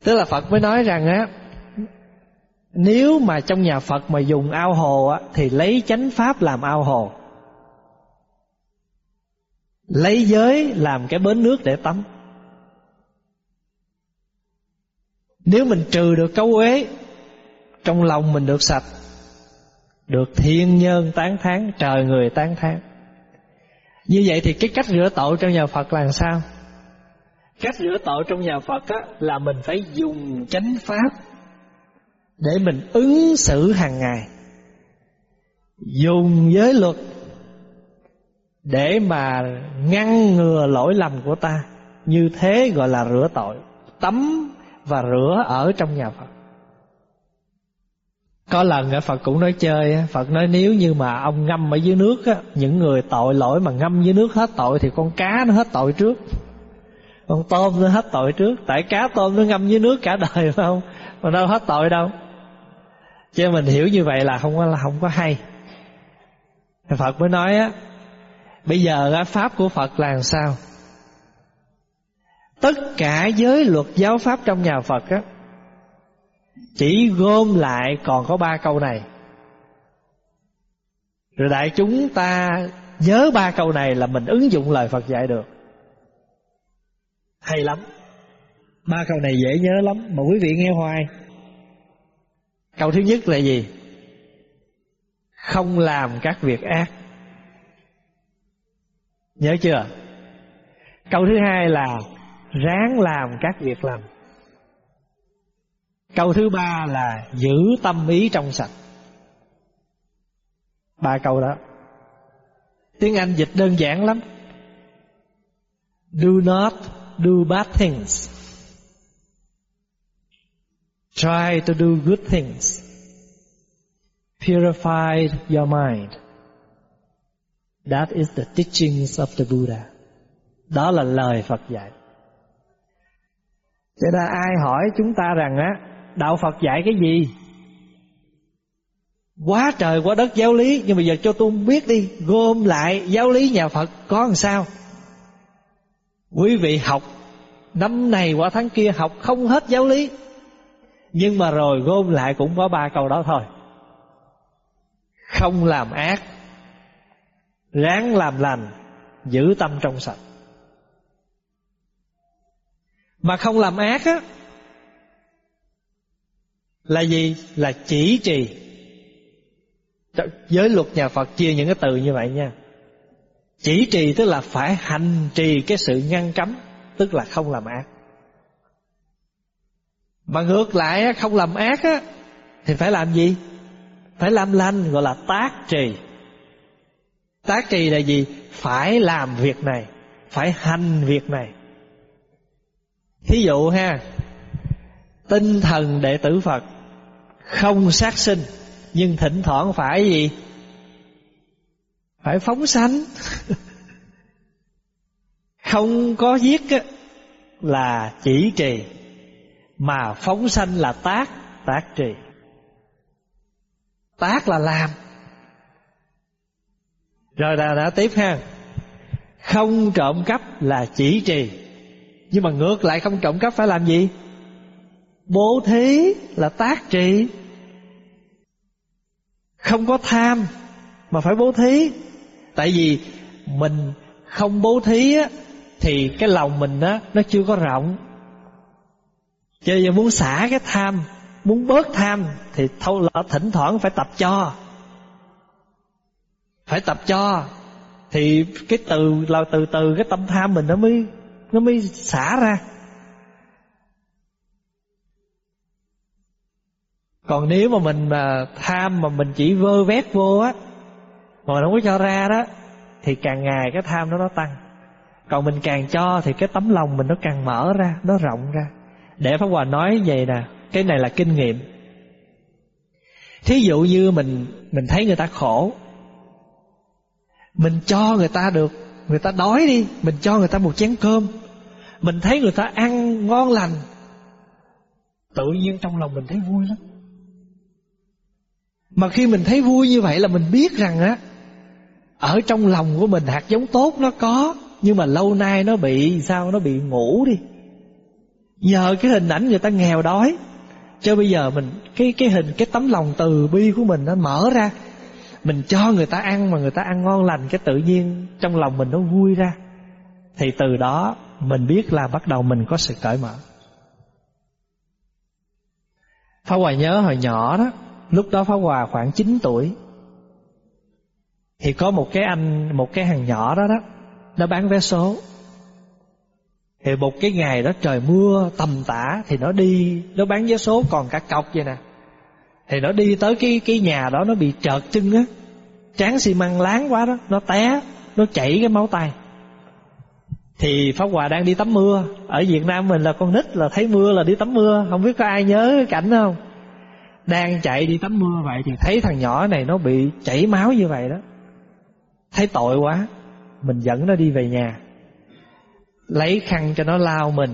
Tức là phật mới nói rằng á, nếu mà trong nhà phật mà dùng ao hồ á, thì lấy chánh pháp làm ao hồ. Lấy giới làm cái bến nước để tắm. Nếu mình trừ được cấu uế, trong lòng mình được sạch được thiên nhân tán thán trời người tán thán. Như vậy thì cái cách rửa tội trong nhà Phật là sao? Cách rửa tội trong nhà Phật á, là mình phải dùng chánh pháp để mình ứng xử hàng ngày. Dùng giới luật để mà ngăn ngừa lỗi lầm của ta. Như thế gọi là rửa tội Tắm và rửa ở trong nhà Phật. Có lần Phật cũng nói chơi Phật nói nếu như mà ông ngâm ở dưới nước Những người tội lỗi mà ngâm dưới nước hết tội Thì con cá nó hết tội trước. Con tôm nó hết tội trước. Tại cá tôm nó ngâm dưới nước cả đời phải không, Mà đâu hết tội đâu. Chứ mình hiểu như vậy là không có, là không có hay. Phật mới nói á, Bây giờ pháp của Phật là làm sao? Tất cả giới luật giáo pháp trong nhà Phật á chỉ gom lại còn có ba câu này Rồi đại chúng ta nhớ ba câu này là mình ứng dụng lời Phật dạy được Hay lắm Ba câu này dễ nhớ lắm, Mà quý vị nghe hoài Câu thứ nhất là gì? Không làm các việc ác Nhớ chưa? Câu thứ hai là ráng làm các việc lành. Câu thứ ba là giữ tâm ý trong sạch. Ba câu đó. Tiếng Anh dịch đơn giản lắm. Do not do bad things. Try to do good things. Purify your mind. That is the teachings of the Buddha. Đó là lời Phật dạy. Cho nên ai hỏi chúng ta rằng á đạo Phật dạy cái gì? Quá trời quá đất giáo lý nhưng bây giờ cho tôi biết đi, gom lại giáo lý nhà Phật có làm sao? Quý vị học năm này qua tháng kia học không hết giáo lý. Nhưng mà rồi gom lại cũng có ba câu đó thôi. Không làm ác Ráng làm lành Giữ tâm trong sạch Mà không làm ác á là gì? Là chỉ trì Giới luật nhà Phật chia những cái từ như vậy nha Chỉ trì tức là phải hành trì cái sự ngăn cấm, Tức là không làm ác Mà ngược lại không làm ác á, Thì phải làm gì? Phải làm lành, gọi là tác trì Tác trì là gì? Phải làm việc này, Phải hành việc này Thí dụ ha, Tinh thần đệ tử Phật không sát sinh Nhưng thỉnh thoảng phải gì? Phải phóng sanh. Không có giết Là chỉ trì. Mà phóng sanh là tác Tác trì. Tác là làm. Rồi đã, đã tiếp ha. Không trộm cắp là chỉ trì. Nhưng mà ngược lại không trộm cắp phải làm gì? Bố thí là tác trị, Không có tham Mà phải bố thí. Tại vì mình không bố thí á, Thì cái lòng mình á Nó chưa có rộng. Cho nên muốn xả cái tham Muốn bớt tham Thì thâu lỡ thỉnh thoảng phải tập cho. Phải tập cho. Thì cái từ là từ từ cái tâm tham mình nó mới nó mới xả ra. Còn nếu mà mình mà tham mà mình chỉ vơ vét vô á, mà mình không có cho ra đó, thì càng ngày cái tham nó nó tăng. Còn mình càng cho thì cái tấm lòng mình nó càng mở ra, nó rộng ra. Để pháp hòa nói vậy nè, cái này là kinh nghiệm. Thí dụ như mình mình thấy người ta khổ, mình cho người ta được, Người ta đói đi, Mình cho người ta một chén cơm, Mình thấy người ta ăn ngon lành, Tự nhiên trong lòng mình thấy vui lắm. Mà khi mình thấy vui như vậy là mình biết rằng á, Ở trong lòng của mình hạt giống tốt nó có, Nhưng mà lâu nay nó bị, sao, Nó bị ngủ đi. Nhờ cái hình ảnh người ta nghèo đói, Cho bây giờ mình, Cái cái hình, cái tấm lòng từ bi của mình nó mở ra. Mình cho người ta ăn mà người ta ăn ngon lành, cái tự nhiên trong lòng mình nó vui ra. Thì từ đó, mình biết là bắt đầu mình có sự cởi mở. Phá Hoài nhớ hồi nhỏ đó Lúc đó Pháp Hòa khoảng 9 tuổi. Thì có một cái anh, Một cái hàng nhỏ đó đó, Nó bán vé số. Thì một cái ngày đó trời mưa, tầm tã, Thì nó đi, Nó bán vé số còn cả cọc vậy nè. Thì nó đi tới cái cái nhà đó, nó bị trợt chân á. Tráng xi măng láng quá đó, nó té, nó chảy cái máu tay thì Pháp Hòa đang đi tắm mưa. Ở Việt Nam mình là con nít là thấy mưa là đi tắm mưa. Không biết có ai nhớ cái cảnh không? Đang chạy đi tắm mưa vậy Thì thấy thằng nhỏ này nó bị chảy máu như vậy đó. Thấy tội quá, Mình dẫn nó đi về nhà, Lấy khăn cho nó lao mình.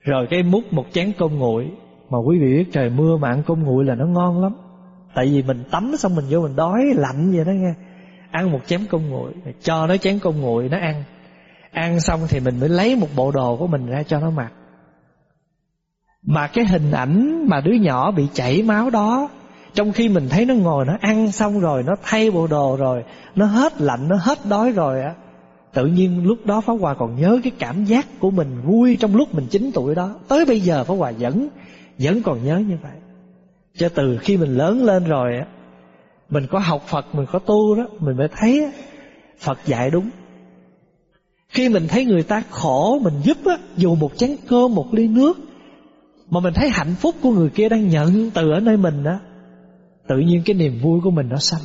Rồi cái múc một chén cơm nguội, Mà quý vị biết trời mưa mà ăn cơm nguội là nó ngon lắm. Tại vì mình tắm xong mình vô mình đói lạnh vậy đó nghe. Ăn một chén cơm nguội, Cho nó chén cơm nguội nó ăn. Ăn xong thì mình mới lấy một bộ đồ của mình ra cho nó mặc. Mà cái hình ảnh mà đứa nhỏ bị chảy máu đó Trong khi mình thấy nó ngồi nó ăn xong rồi Nó thay bộ đồ rồi Nó hết lạnh, nó hết đói rồi á Tự nhiên lúc đó Pháp Hòa còn nhớ cái cảm giác của mình vui trong lúc mình 9 tuổi đó. Tới bây giờ Pháp Hòa vẫn vẫn còn nhớ như vậy. Cho từ khi mình lớn lên rồi á Mình có học Phật, mình có tu đó Mình mới thấy Phật dạy đúng. Khi mình thấy người ta khổ Mình giúp á, dù một chén cơm một ly nước mà mình thấy hạnh phúc của người kia đang nhận từ ở nơi mình đó. Tự nhiên cái niềm vui của mình nó sanh.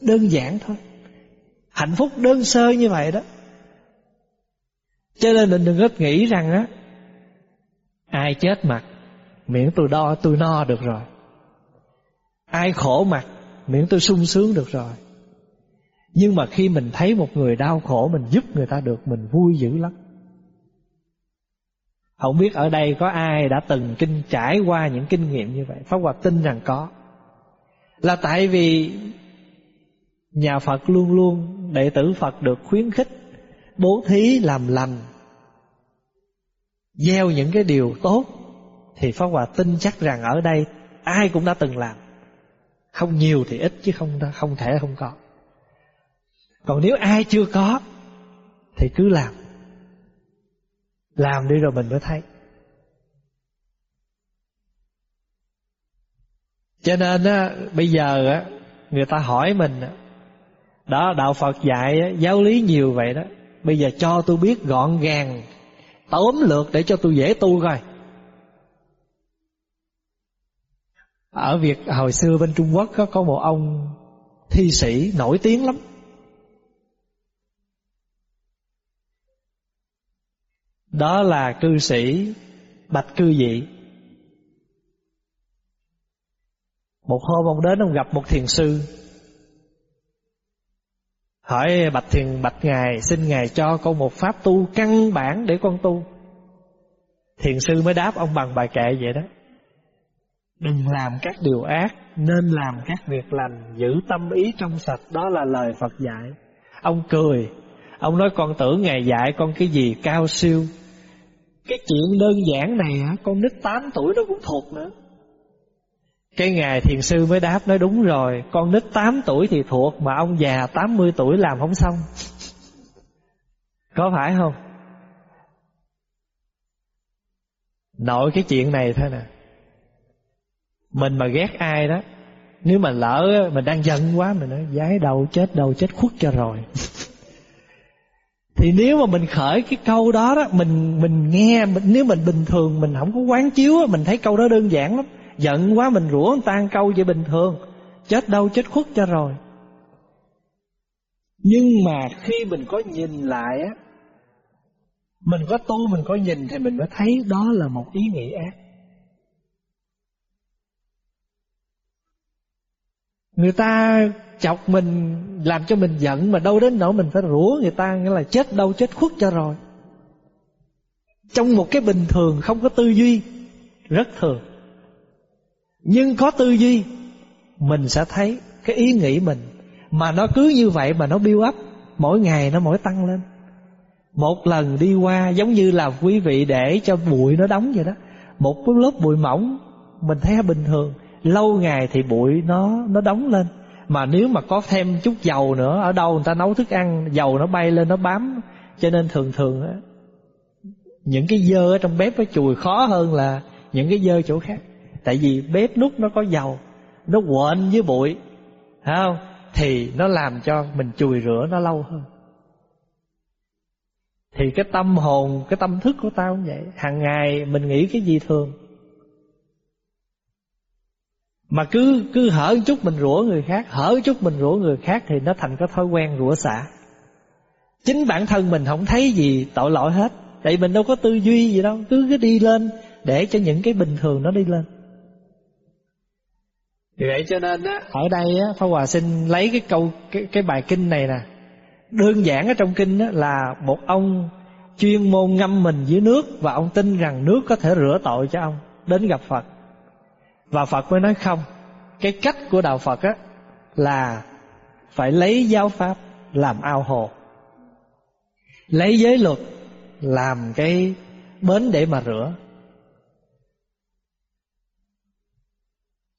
Đơn giản thôi. Hạnh phúc đơn sơ như vậy đó. Cho nên mình đừng có nghĩ rằng á, Ai chết mặt, Miễn tôi đo, tôi no được rồi. Ai khổ mặt, Miễn tôi sung sướng được rồi. Nhưng mà khi mình thấy một người đau khổ, Mình giúp người ta được, Mình vui dữ lắm. Không biết ở đây có ai đã từng kinh trải qua những kinh nghiệm như vậy? Pháp Hòa tin rằng có. Là tại vì Nhà Phật luôn luôn Đệ tử Phật được khuyến khích Bố thí làm lành, Gieo những cái điều tốt, Thì Pháp Hòa tin chắc rằng ở đây Ai cũng đã từng làm. Không nhiều thì ít chứ không không thể không có. Còn nếu ai chưa có, Thì cứ làm. Làm đi rồi mình mới thấy. Cho nên á, bây giờ á, người ta hỏi mình Đó đạo Phật dạy á, giáo lý nhiều vậy đó. Bây giờ cho tôi biết gọn gàng Tóm lược để cho tôi dễ tu coi. Ở việc hồi xưa bên Trung Quốc có, có một ông thi sĩ nổi tiếng lắm. Đó là cư sĩ Bạch Cư Dị. Một hôm ông đến ông gặp một thiền sư. Hỏi Bạch Thiền Bạch Ngài Xin Ngài cho con một pháp tu căn bản để con tu. Thiền sư mới đáp ông bằng bài kệ vậy đó. Đừng làm các điều ác Nên làm các việc lành Giữ tâm ý trong sạch Đó là lời Phật dạy. Ông cười. Ông nói con tưởng Ngài dạy con cái gì cao siêu cái chuyện đơn giản này hả Con nít 8 tuổi nó cũng thuộc nữa. Cái ngài thiền sư mới đáp Nói đúng rồi, Con nít 8 tuổi thì thuộc Mà ông già 80 tuổi làm không xong. Có phải không? Nội cái chuyện này thôi nè. Mình mà ghét ai đó, Nếu mà lỡ mình đang giận quá, Mình nói, giái đầu chết đầu chết khuất cho rồi thì nếu mà mình khởi cái câu đó đó mình mình nghe mình, nếu mình bình thường mình không có quán chiếu mình thấy câu đó đơn giản lắm. Giận quá mình rủa người ta câu vậy bình thường. Chết đâu chết khuất cho rồi. Nhưng mà khi mình có nhìn lại á mình có tu mình có nhìn thì mình mới thấy đó là một ý nghĩ ác. Người ta chọc mình, làm cho mình giận mà đâu đến nỗi mình phải rủa người ta, nghĩa là chết đâu chết khuất cho rồi. Trong một cái bình thường không có tư duy, rất thường. Nhưng có tư duy, mình sẽ thấy cái ý nghĩ mình, mà nó cứ như vậy mà nó build up, mỗi ngày nó mỗi tăng lên. Một lần đi qua, giống như là quý vị để cho bụi nó đóng vậy đó, một lớp bụi mỏng, mình thấy bình thường, lâu ngày thì bụi nó nó đóng lên mà nếu mà có thêm chút dầu nữa, ở đâu người ta nấu thức ăn, dầu nó bay lên nó bám. Cho nên thường thường á, những cái dơ ở trong bếp nó chùi khó hơn là những cái dơ chỗ khác. Tại vì bếp nút nó có dầu, nó quện với bụi phải không? Thì nó làm cho mình chùi rửa nó lâu hơn. Thì cái tâm hồn, cái tâm thức của tao cũng vậy. Hàng ngày mình nghĩ cái gì thường mà cứ cứ hở chút mình rủa người khác Hở chút mình rủa người khác Thì nó thành cái thói quen rủa xả. Chính bản thân mình không thấy gì tội lỗi hết. Tại mình đâu có tư duy gì đâu Cứ cứ đi lên Để cho những cái bình thường nó đi lên. Vì vậy cho nên á Ở đây á Pháp Hòa xin lấy cái câu Cái, cái bài kinh này nè. Đơn giản ở trong kinh á là Một ông chuyên môn ngâm mình dưới nước Và ông tin rằng nước có thể rửa tội cho ông Đến gặp Phật và Phật mới nói không. Cái cách của Đạo Phật á, Là Phải lấy giáo pháp Làm ao hồ. Lấy giới luật Làm cái bến để mà rửa.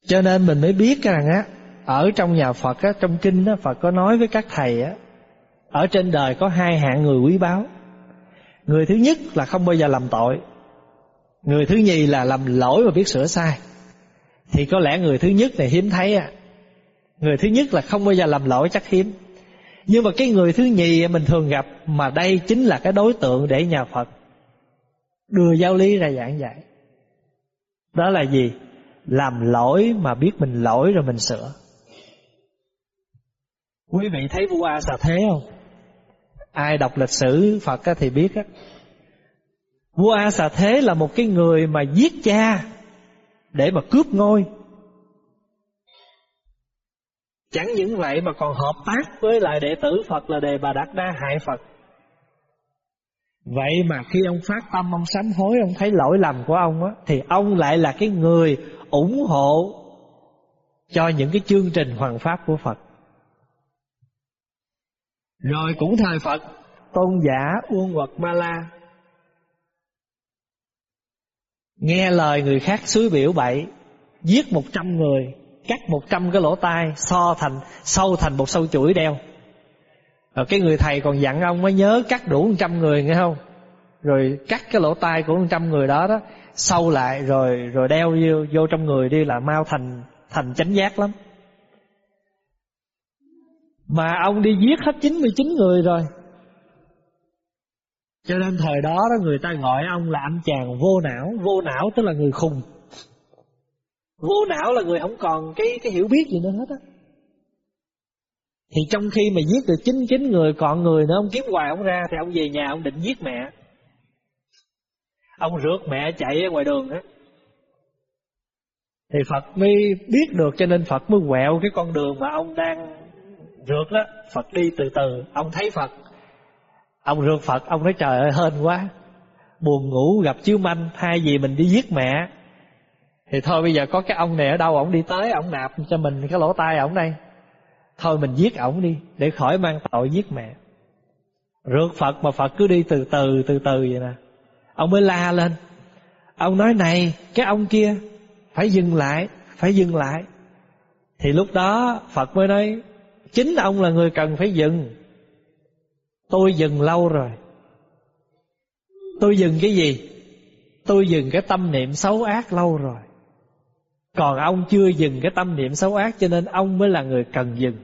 Cho nên mình mới biết rằng á, Ở trong nhà Phật á, Trong kinh á, Phật có nói với các thầy á, Ở trên đời có hai hạng người quý báu. Người thứ nhất là không bao giờ làm tội. Người thứ nhì là làm lỗi và biết sửa sai. Thì có lẽ người thứ nhất này hiếm thấy á. Người thứ nhất là không bao giờ làm lỗi chắc hiếm. Nhưng mà cái người thứ nhì mình thường gặp Mà đây chính là cái đối tượng để nhà Phật. Đưa giáo lý ra giảng dạy. Đó là gì? Làm lỗi mà biết mình lỗi rồi mình sửa. Quý vị thấy vua A Xà Thế không? Ai đọc lịch sử Phật thì biết á. Vua A Xà Thế là một cái người mà giết cha Để mà cướp ngôi Chẳng những vậy mà còn hợp tác với lại đệ tử Phật là Đề Bà Đạt Đa hại Phật. Vậy mà khi ông phát tâm ông sám hối Ông thấy lỗi lầm của ông á Thì ông lại là cái người ủng hộ Cho những cái chương trình hoàng pháp của Phật Rồi cũng thời Phật Tôn giả Uông Quật Ma La Nghe lời người khác suối biểu bậy Giết một trăm người cắt một trăm cái lỗ tai so thành sâu thành một sâu chuỗi đeo. Rồi cái người thầy còn dặn ông mới nhớ cắt đủ một trăm người nghe không? Rồi cắt cái lỗ tai của một trăm người đó đó sâu lại rồi rồi đeo vô, vô trong người đi là mau thành thành chánh giác lắm. Mà ông đi giết hết 99 người rồi cho nên thời đó đó người ta gọi ông là anh chàng vô não. Vô não tức là người khùng. Vô não là người không còn cái cái hiểu biết gì nữa hết á. Thì trong khi mà giết được chín chín người, Còn người nữa, ông kiếm hoài ông ra, Thì ông về nhà, ông định giết mẹ. Ông rượt mẹ chạy ở ngoài đường á. Thì Phật mới biết được, Cho nên Phật mới quẹo cái con đường Mà ông đang rượt đó Phật đi từ từ, Ông thấy Phật. Ông rượt Phật, Ông nói, trời ơi, hên quá. Buồn ngủ, gặp chiếu manh Hai gì mình đi giết mẹ. Thì thôi, bây giờ có cái ông này ở đâu Ông đi tới ông nạp cho mình cái lỗ tai ổng đây. Thôi mình giết ổng đi, Để khỏi mang tội giết mẹ. Rượt Phật mà Phật cứ đi từ từ từ từ vậy nè. Ông mới la lên. Ông nói, này, cái ông kia, Phải dừng lại, Phải dừng lại. Thì lúc đó Phật mới nói, Chính ông là người cần phải dừng. Tôi dừng lâu rồi. Tôi dừng cái gì? Tôi dừng cái tâm niệm xấu ác lâu rồi. Còn ông chưa dừng cái tâm niệm xấu ác Cho nên ông mới là người cần dừng.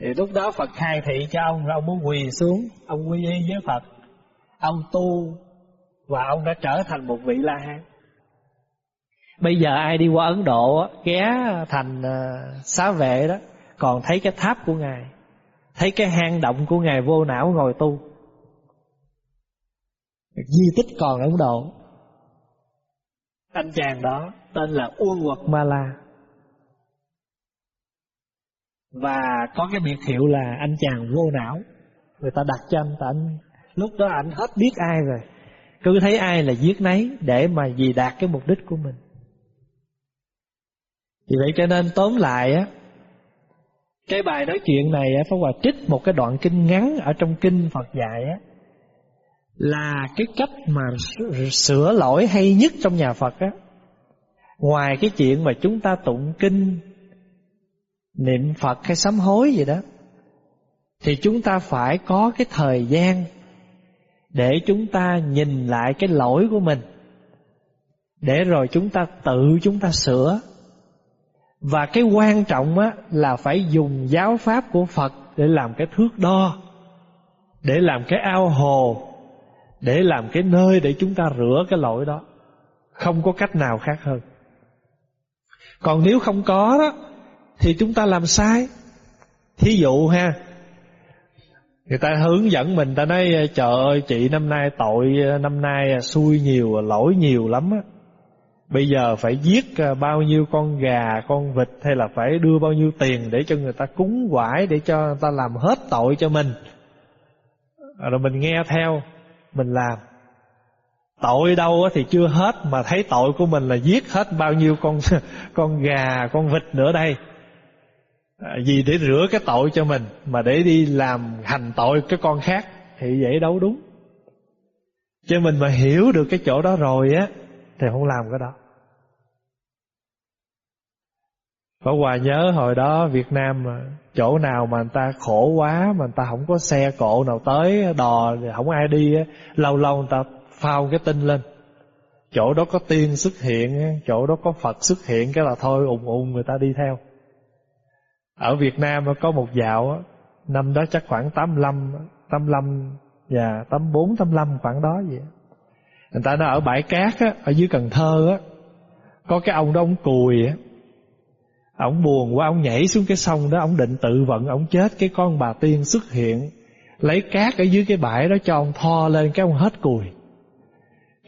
Thì lúc đó Phật khai thị cho ông Rồi ông muốn quỳ xuống Ông quy y với Phật. Ông tu Và ông đã trở thành một vị La Hán. Bây giờ ai đi qua Ấn Độ Ghé thành ờ, xá vệ đó Còn thấy cái tháp của Ngài Thấy cái hang động của Ngài vô não ngồi tu. Di tích còn Ấn Độ. Anh chàng đó tên là Uông Quật Ma La. Và có cái biệt hiệu là anh chàng vô não. Người ta đặt cho anh, anh Lúc đó anh hết biết ai rồi. Cứ thấy ai là giết nấy Để mà vì đạt cái mục đích của mình. Vì vậy cho nên tóm lại á cái bài nói chuyện này á, Pháp Hòa trích một cái đoạn kinh ngắn Ở trong kinh Phật dạy á, là cái cách mà sửa lỗi hay nhất trong nhà Phật á. Ngoài cái chuyện mà chúng ta tụng kinh, niệm Phật hay sám hối gì đó, thì chúng ta phải có cái thời gian để chúng ta nhìn lại cái lỗi của mình. Để rồi chúng ta tự chúng ta sửa và cái quan trọng á, là phải dùng giáo pháp của Phật để làm cái thước đo, để làm cái ao hồ, để làm cái nơi để chúng ta rửa cái lỗi đó. Không có cách nào khác hơn. Còn nếu không có đó, thì chúng ta làm sai. Thí dụ ha, người ta hướng dẫn mình ta nói, trời ơi, chị năm nay tội, năm nay xui nhiều, lỗi nhiều lắm á bây giờ phải giết à, bao nhiêu con gà, con vịt hay là phải đưa bao nhiêu tiền để cho người ta cúng quải, để cho người ta làm hết tội cho mình? À, rồi mình nghe theo, mình làm. Tội đâu thì chưa hết, mà thấy tội của mình là giết hết bao nhiêu con con gà, con vịt nữa đây. À, vì để rửa cái tội cho mình, mà để đi làm hành tội cái con khác, thì vậy đâu đúng. Cho mình mà hiểu được cái chỗ đó rồi á thì không làm cái đó Có Hòa nhớ hồi đó Việt Nam mà chỗ nào mà người ta khổ quá mà người ta không có xe cộ nào tới đò không ai đi á, lâu lâu người ta phao cái tin lên. Chỗ đó có tiên xuất hiện, chỗ đó có Phật xuất hiện cái là thôi ùng ùng người ta đi theo. Ở Việt Nam có một dạo năm đó chắc khoảng 85 85 và 84 85 khoảng đó vậy. Người ta nói ở bãi cát á, ở dưới Cần Thơ á có cái ông đó ông cùi á. Ông buồn quá ông nhảy xuống cái sông đó Ông định tự vận ông chết. Cái con bà tiên xuất hiện Lấy cát ở dưới cái bãi đó cho ông tho lên Cái ông hết cùi.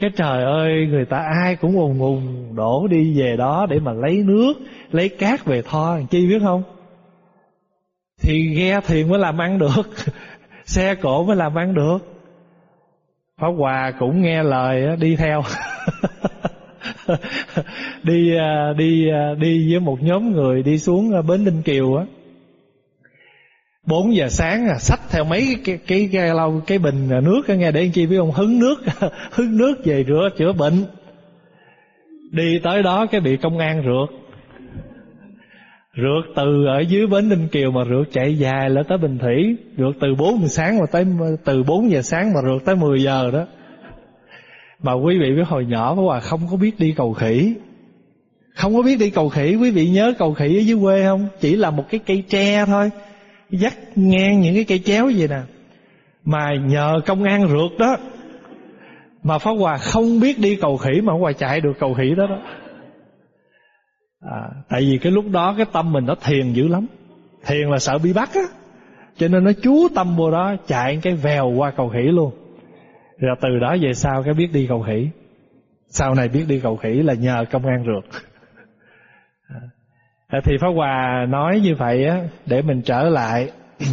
Cái trời ơi người ta ai cũng ùng ùng Đổ đi về đó để mà lấy nước Lấy cát về tho. Chi biết không? Thì ghe thuyền mới làm ăn được Xe cổ mới làm ăn được. Pháp Hòa cũng nghe lời đi theo. Đi à, đi à, đi với một nhóm người đi xuống à, bến Ninh Kiều á. 4 giờ sáng à, xách theo mấy cái cái cái lau cái bình nước nghe để chi biết ông hứng nước hứng nước về rửa chữa bệnh. Đi tới đó cái bị công an rượt rượt từ ở dưới bến Ninh Kiều mà rượt chạy dài lên tới Bình Thủy. Rượt từ 4 giờ sáng mà tới, từ 4 giờ sáng mà rượt tới 10 giờ đó. Mà quý vị biết hồi nhỏ Pháp Hòa không có biết đi cầu khỉ. Không có biết đi cầu khỉ. Quý vị nhớ cầu khỉ ở dưới quê không? Chỉ là một cái cây tre thôi. Dắt ngang những cái cây chéo vậy nè. Mà nhờ công an rượt đó, Mà Pháp Hòa không biết đi cầu khỉ Mà Pháp Hòa chạy được cầu khỉ đó đó à, Tại vì cái lúc đó Cái tâm mình nó thiền dữ lắm. Thiền là sợ bị bắt á. Cho nên nó chú tâm vô đó Chạy cái vèo qua cầu khỉ luôn. Rồi từ đó về sau cái biết đi cầu khỉ. Sau này biết đi cầu khỉ là nhờ công an rượt. À, Thì Pháp Hòa nói như vậy á Để mình trở lại.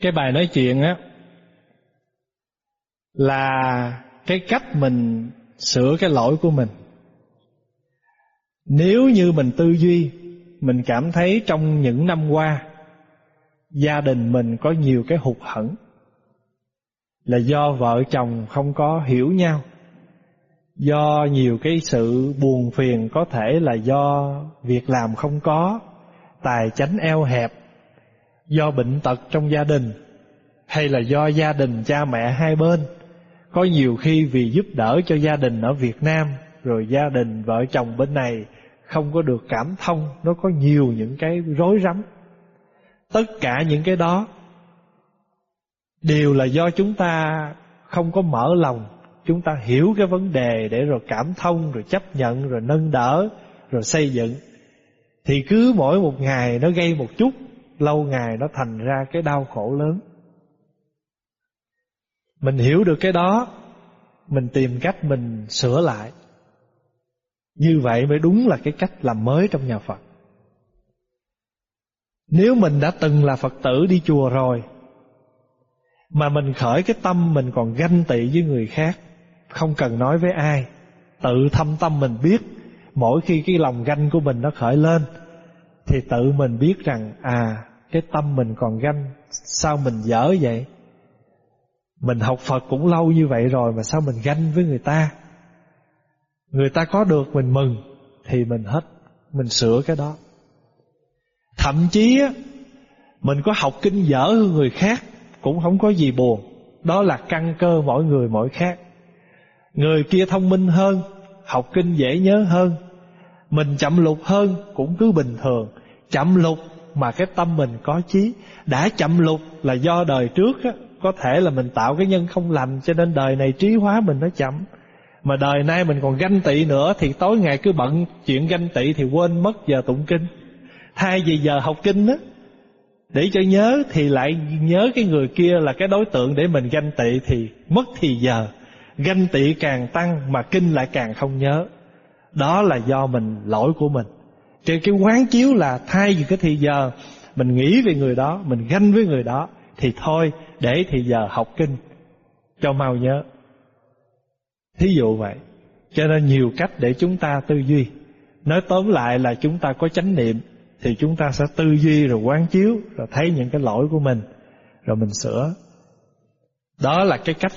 Cái bài nói chuyện á Là cái cách mình sửa cái lỗi của mình. Nếu như mình tư duy, Mình cảm thấy trong những năm qua, Gia đình mình có nhiều cái hụt hẫng, là do vợ chồng không có hiểu nhau, do nhiều cái sự buồn phiền có thể là do việc làm không có, tài chánh eo hẹp, do bệnh tật trong gia đình, hay là do gia đình cha mẹ hai bên, có nhiều khi vì giúp đỡ cho gia đình ở Việt Nam, rồi gia đình vợ chồng bên này không có được cảm thông, nó có nhiều những cái rối rắm. Tất cả những cái đó đều là do chúng ta không có mở lòng, chúng ta hiểu cái vấn đề để rồi cảm thông, rồi chấp nhận, rồi nâng đỡ, rồi xây dựng. Thì cứ mỗi một ngày nó gây một chút, lâu ngày nó thành ra cái đau khổ lớn. Mình hiểu được cái đó, mình tìm cách mình sửa lại như vậy mới đúng là cái cách làm mới trong nhà phật. Nếu mình đã từng là phật tử đi chùa rồi, mà mình khởi cái tâm mình còn ganh tị với người khác, Không cần nói với ai, Tự thâm tâm mình biết, Mỗi khi cái lòng ganh của mình nó khởi lên, Thì tự mình biết rằng À cái tâm mình còn ganh, Sao mình dở vậy? Mình học Phật cũng lâu như vậy rồi Mà sao mình ganh với người ta? Người ta có được mình mừng Thì mình hết, Mình sửa cái đó. Thậm chí á, Mình có học kinh dở hơn người khác cũng không có gì buồn. Đó là căn cơ mỗi người mỗi khác. Người kia thông minh hơn, học kinh dễ nhớ hơn. Mình chậm lục hơn cũng cứ bình thường. Chậm lục mà cái tâm mình có chí. Đã chậm lục là do đời trước á, có thể là mình tạo cái nhân không lành cho nên đời này trí hóa mình nó chậm mà đời nay mình còn ganh tị nữa thì tối ngày cứ bận chuyện ganh tị thì quên mất giờ tụng kinh. Thay vì giờ học kinh á, để cho nhớ thì lại nhớ cái người kia là cái đối tượng để mình ganh tị thì mất thì giờ. Ganh tị càng tăng mà kinh lại càng không nhớ. Đó là do mình, lỗi của mình. Trừ cái quán chiếu là thay vì cái thì giờ, mình nghĩ về người đó, mình ganh với người đó, thì thôi, để thì giờ học kinh cho mau nhớ thí dụ vậy, cho nên nhiều cách để chúng ta tư duy. Nói tóm lại là chúng ta có chánh niệm, thì chúng ta sẽ tư duy rồi quán chiếu, rồi thấy những cái lỗi của mình, rồi mình sửa. Đó là cái cách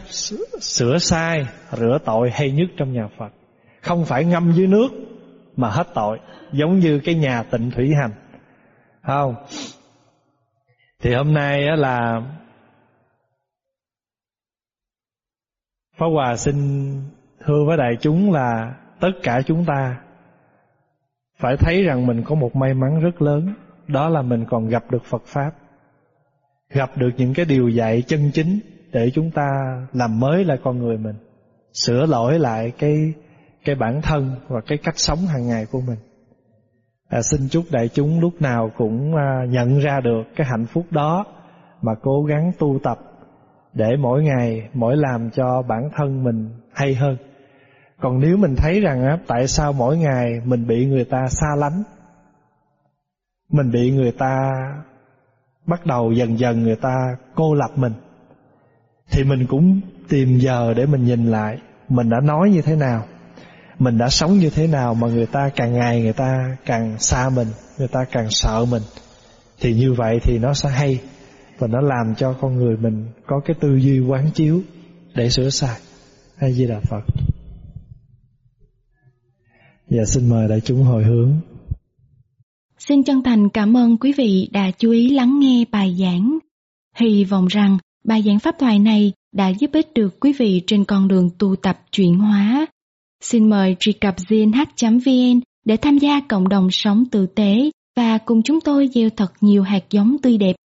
sửa sai, rửa tội hay nhất trong nhà Phật. Không phải ngâm dưới nước, mà hết tội, giống như cái nhà tịnh thủy hành. Không? Thì hôm nay là Pháp Hòa xin thưa với đại chúng là tất cả chúng ta phải thấy rằng mình có một may mắn rất lớn, đó là mình còn gặp được Phật Pháp. Gặp được những cái điều dạy chân chính để chúng ta làm mới lại con người mình, sửa lỗi lại cái cái bản thân và cái cách sống hàng ngày của mình. À, xin chúc đại chúng lúc nào cũng à, nhận ra được cái hạnh phúc đó mà cố gắng tu tập để mỗi ngày mỗi làm cho bản thân mình hay hơn. Còn nếu mình thấy rằng á, tại sao mỗi ngày mình bị người ta xa lánh, mình bị người ta bắt đầu dần dần người ta cô lập mình, thì mình cũng tìm giờ để mình nhìn lại mình đã nói như thế nào, mình đã sống như thế nào mà người ta càng ngày người ta càng xa mình, người ta càng sợ mình. Thì như vậy thì nó sẽ hay và nó làm cho con người mình có cái tư duy quán chiếu để sửa sai. hay Di Đà Phật. Dạ xin mời đại chúng hồi hướng. Xin chân thành cảm ơn quý vị đã chú ý lắng nghe bài giảng. Hy vọng rằng bài giảng pháp thoại này đã giúp ích được quý vị trên con đường tu tập chuyển hóa. Xin mời truy cập gnh.vn để tham gia cộng đồng sống tử tế và cùng chúng tôi gieo thật nhiều hạt giống tươi đẹp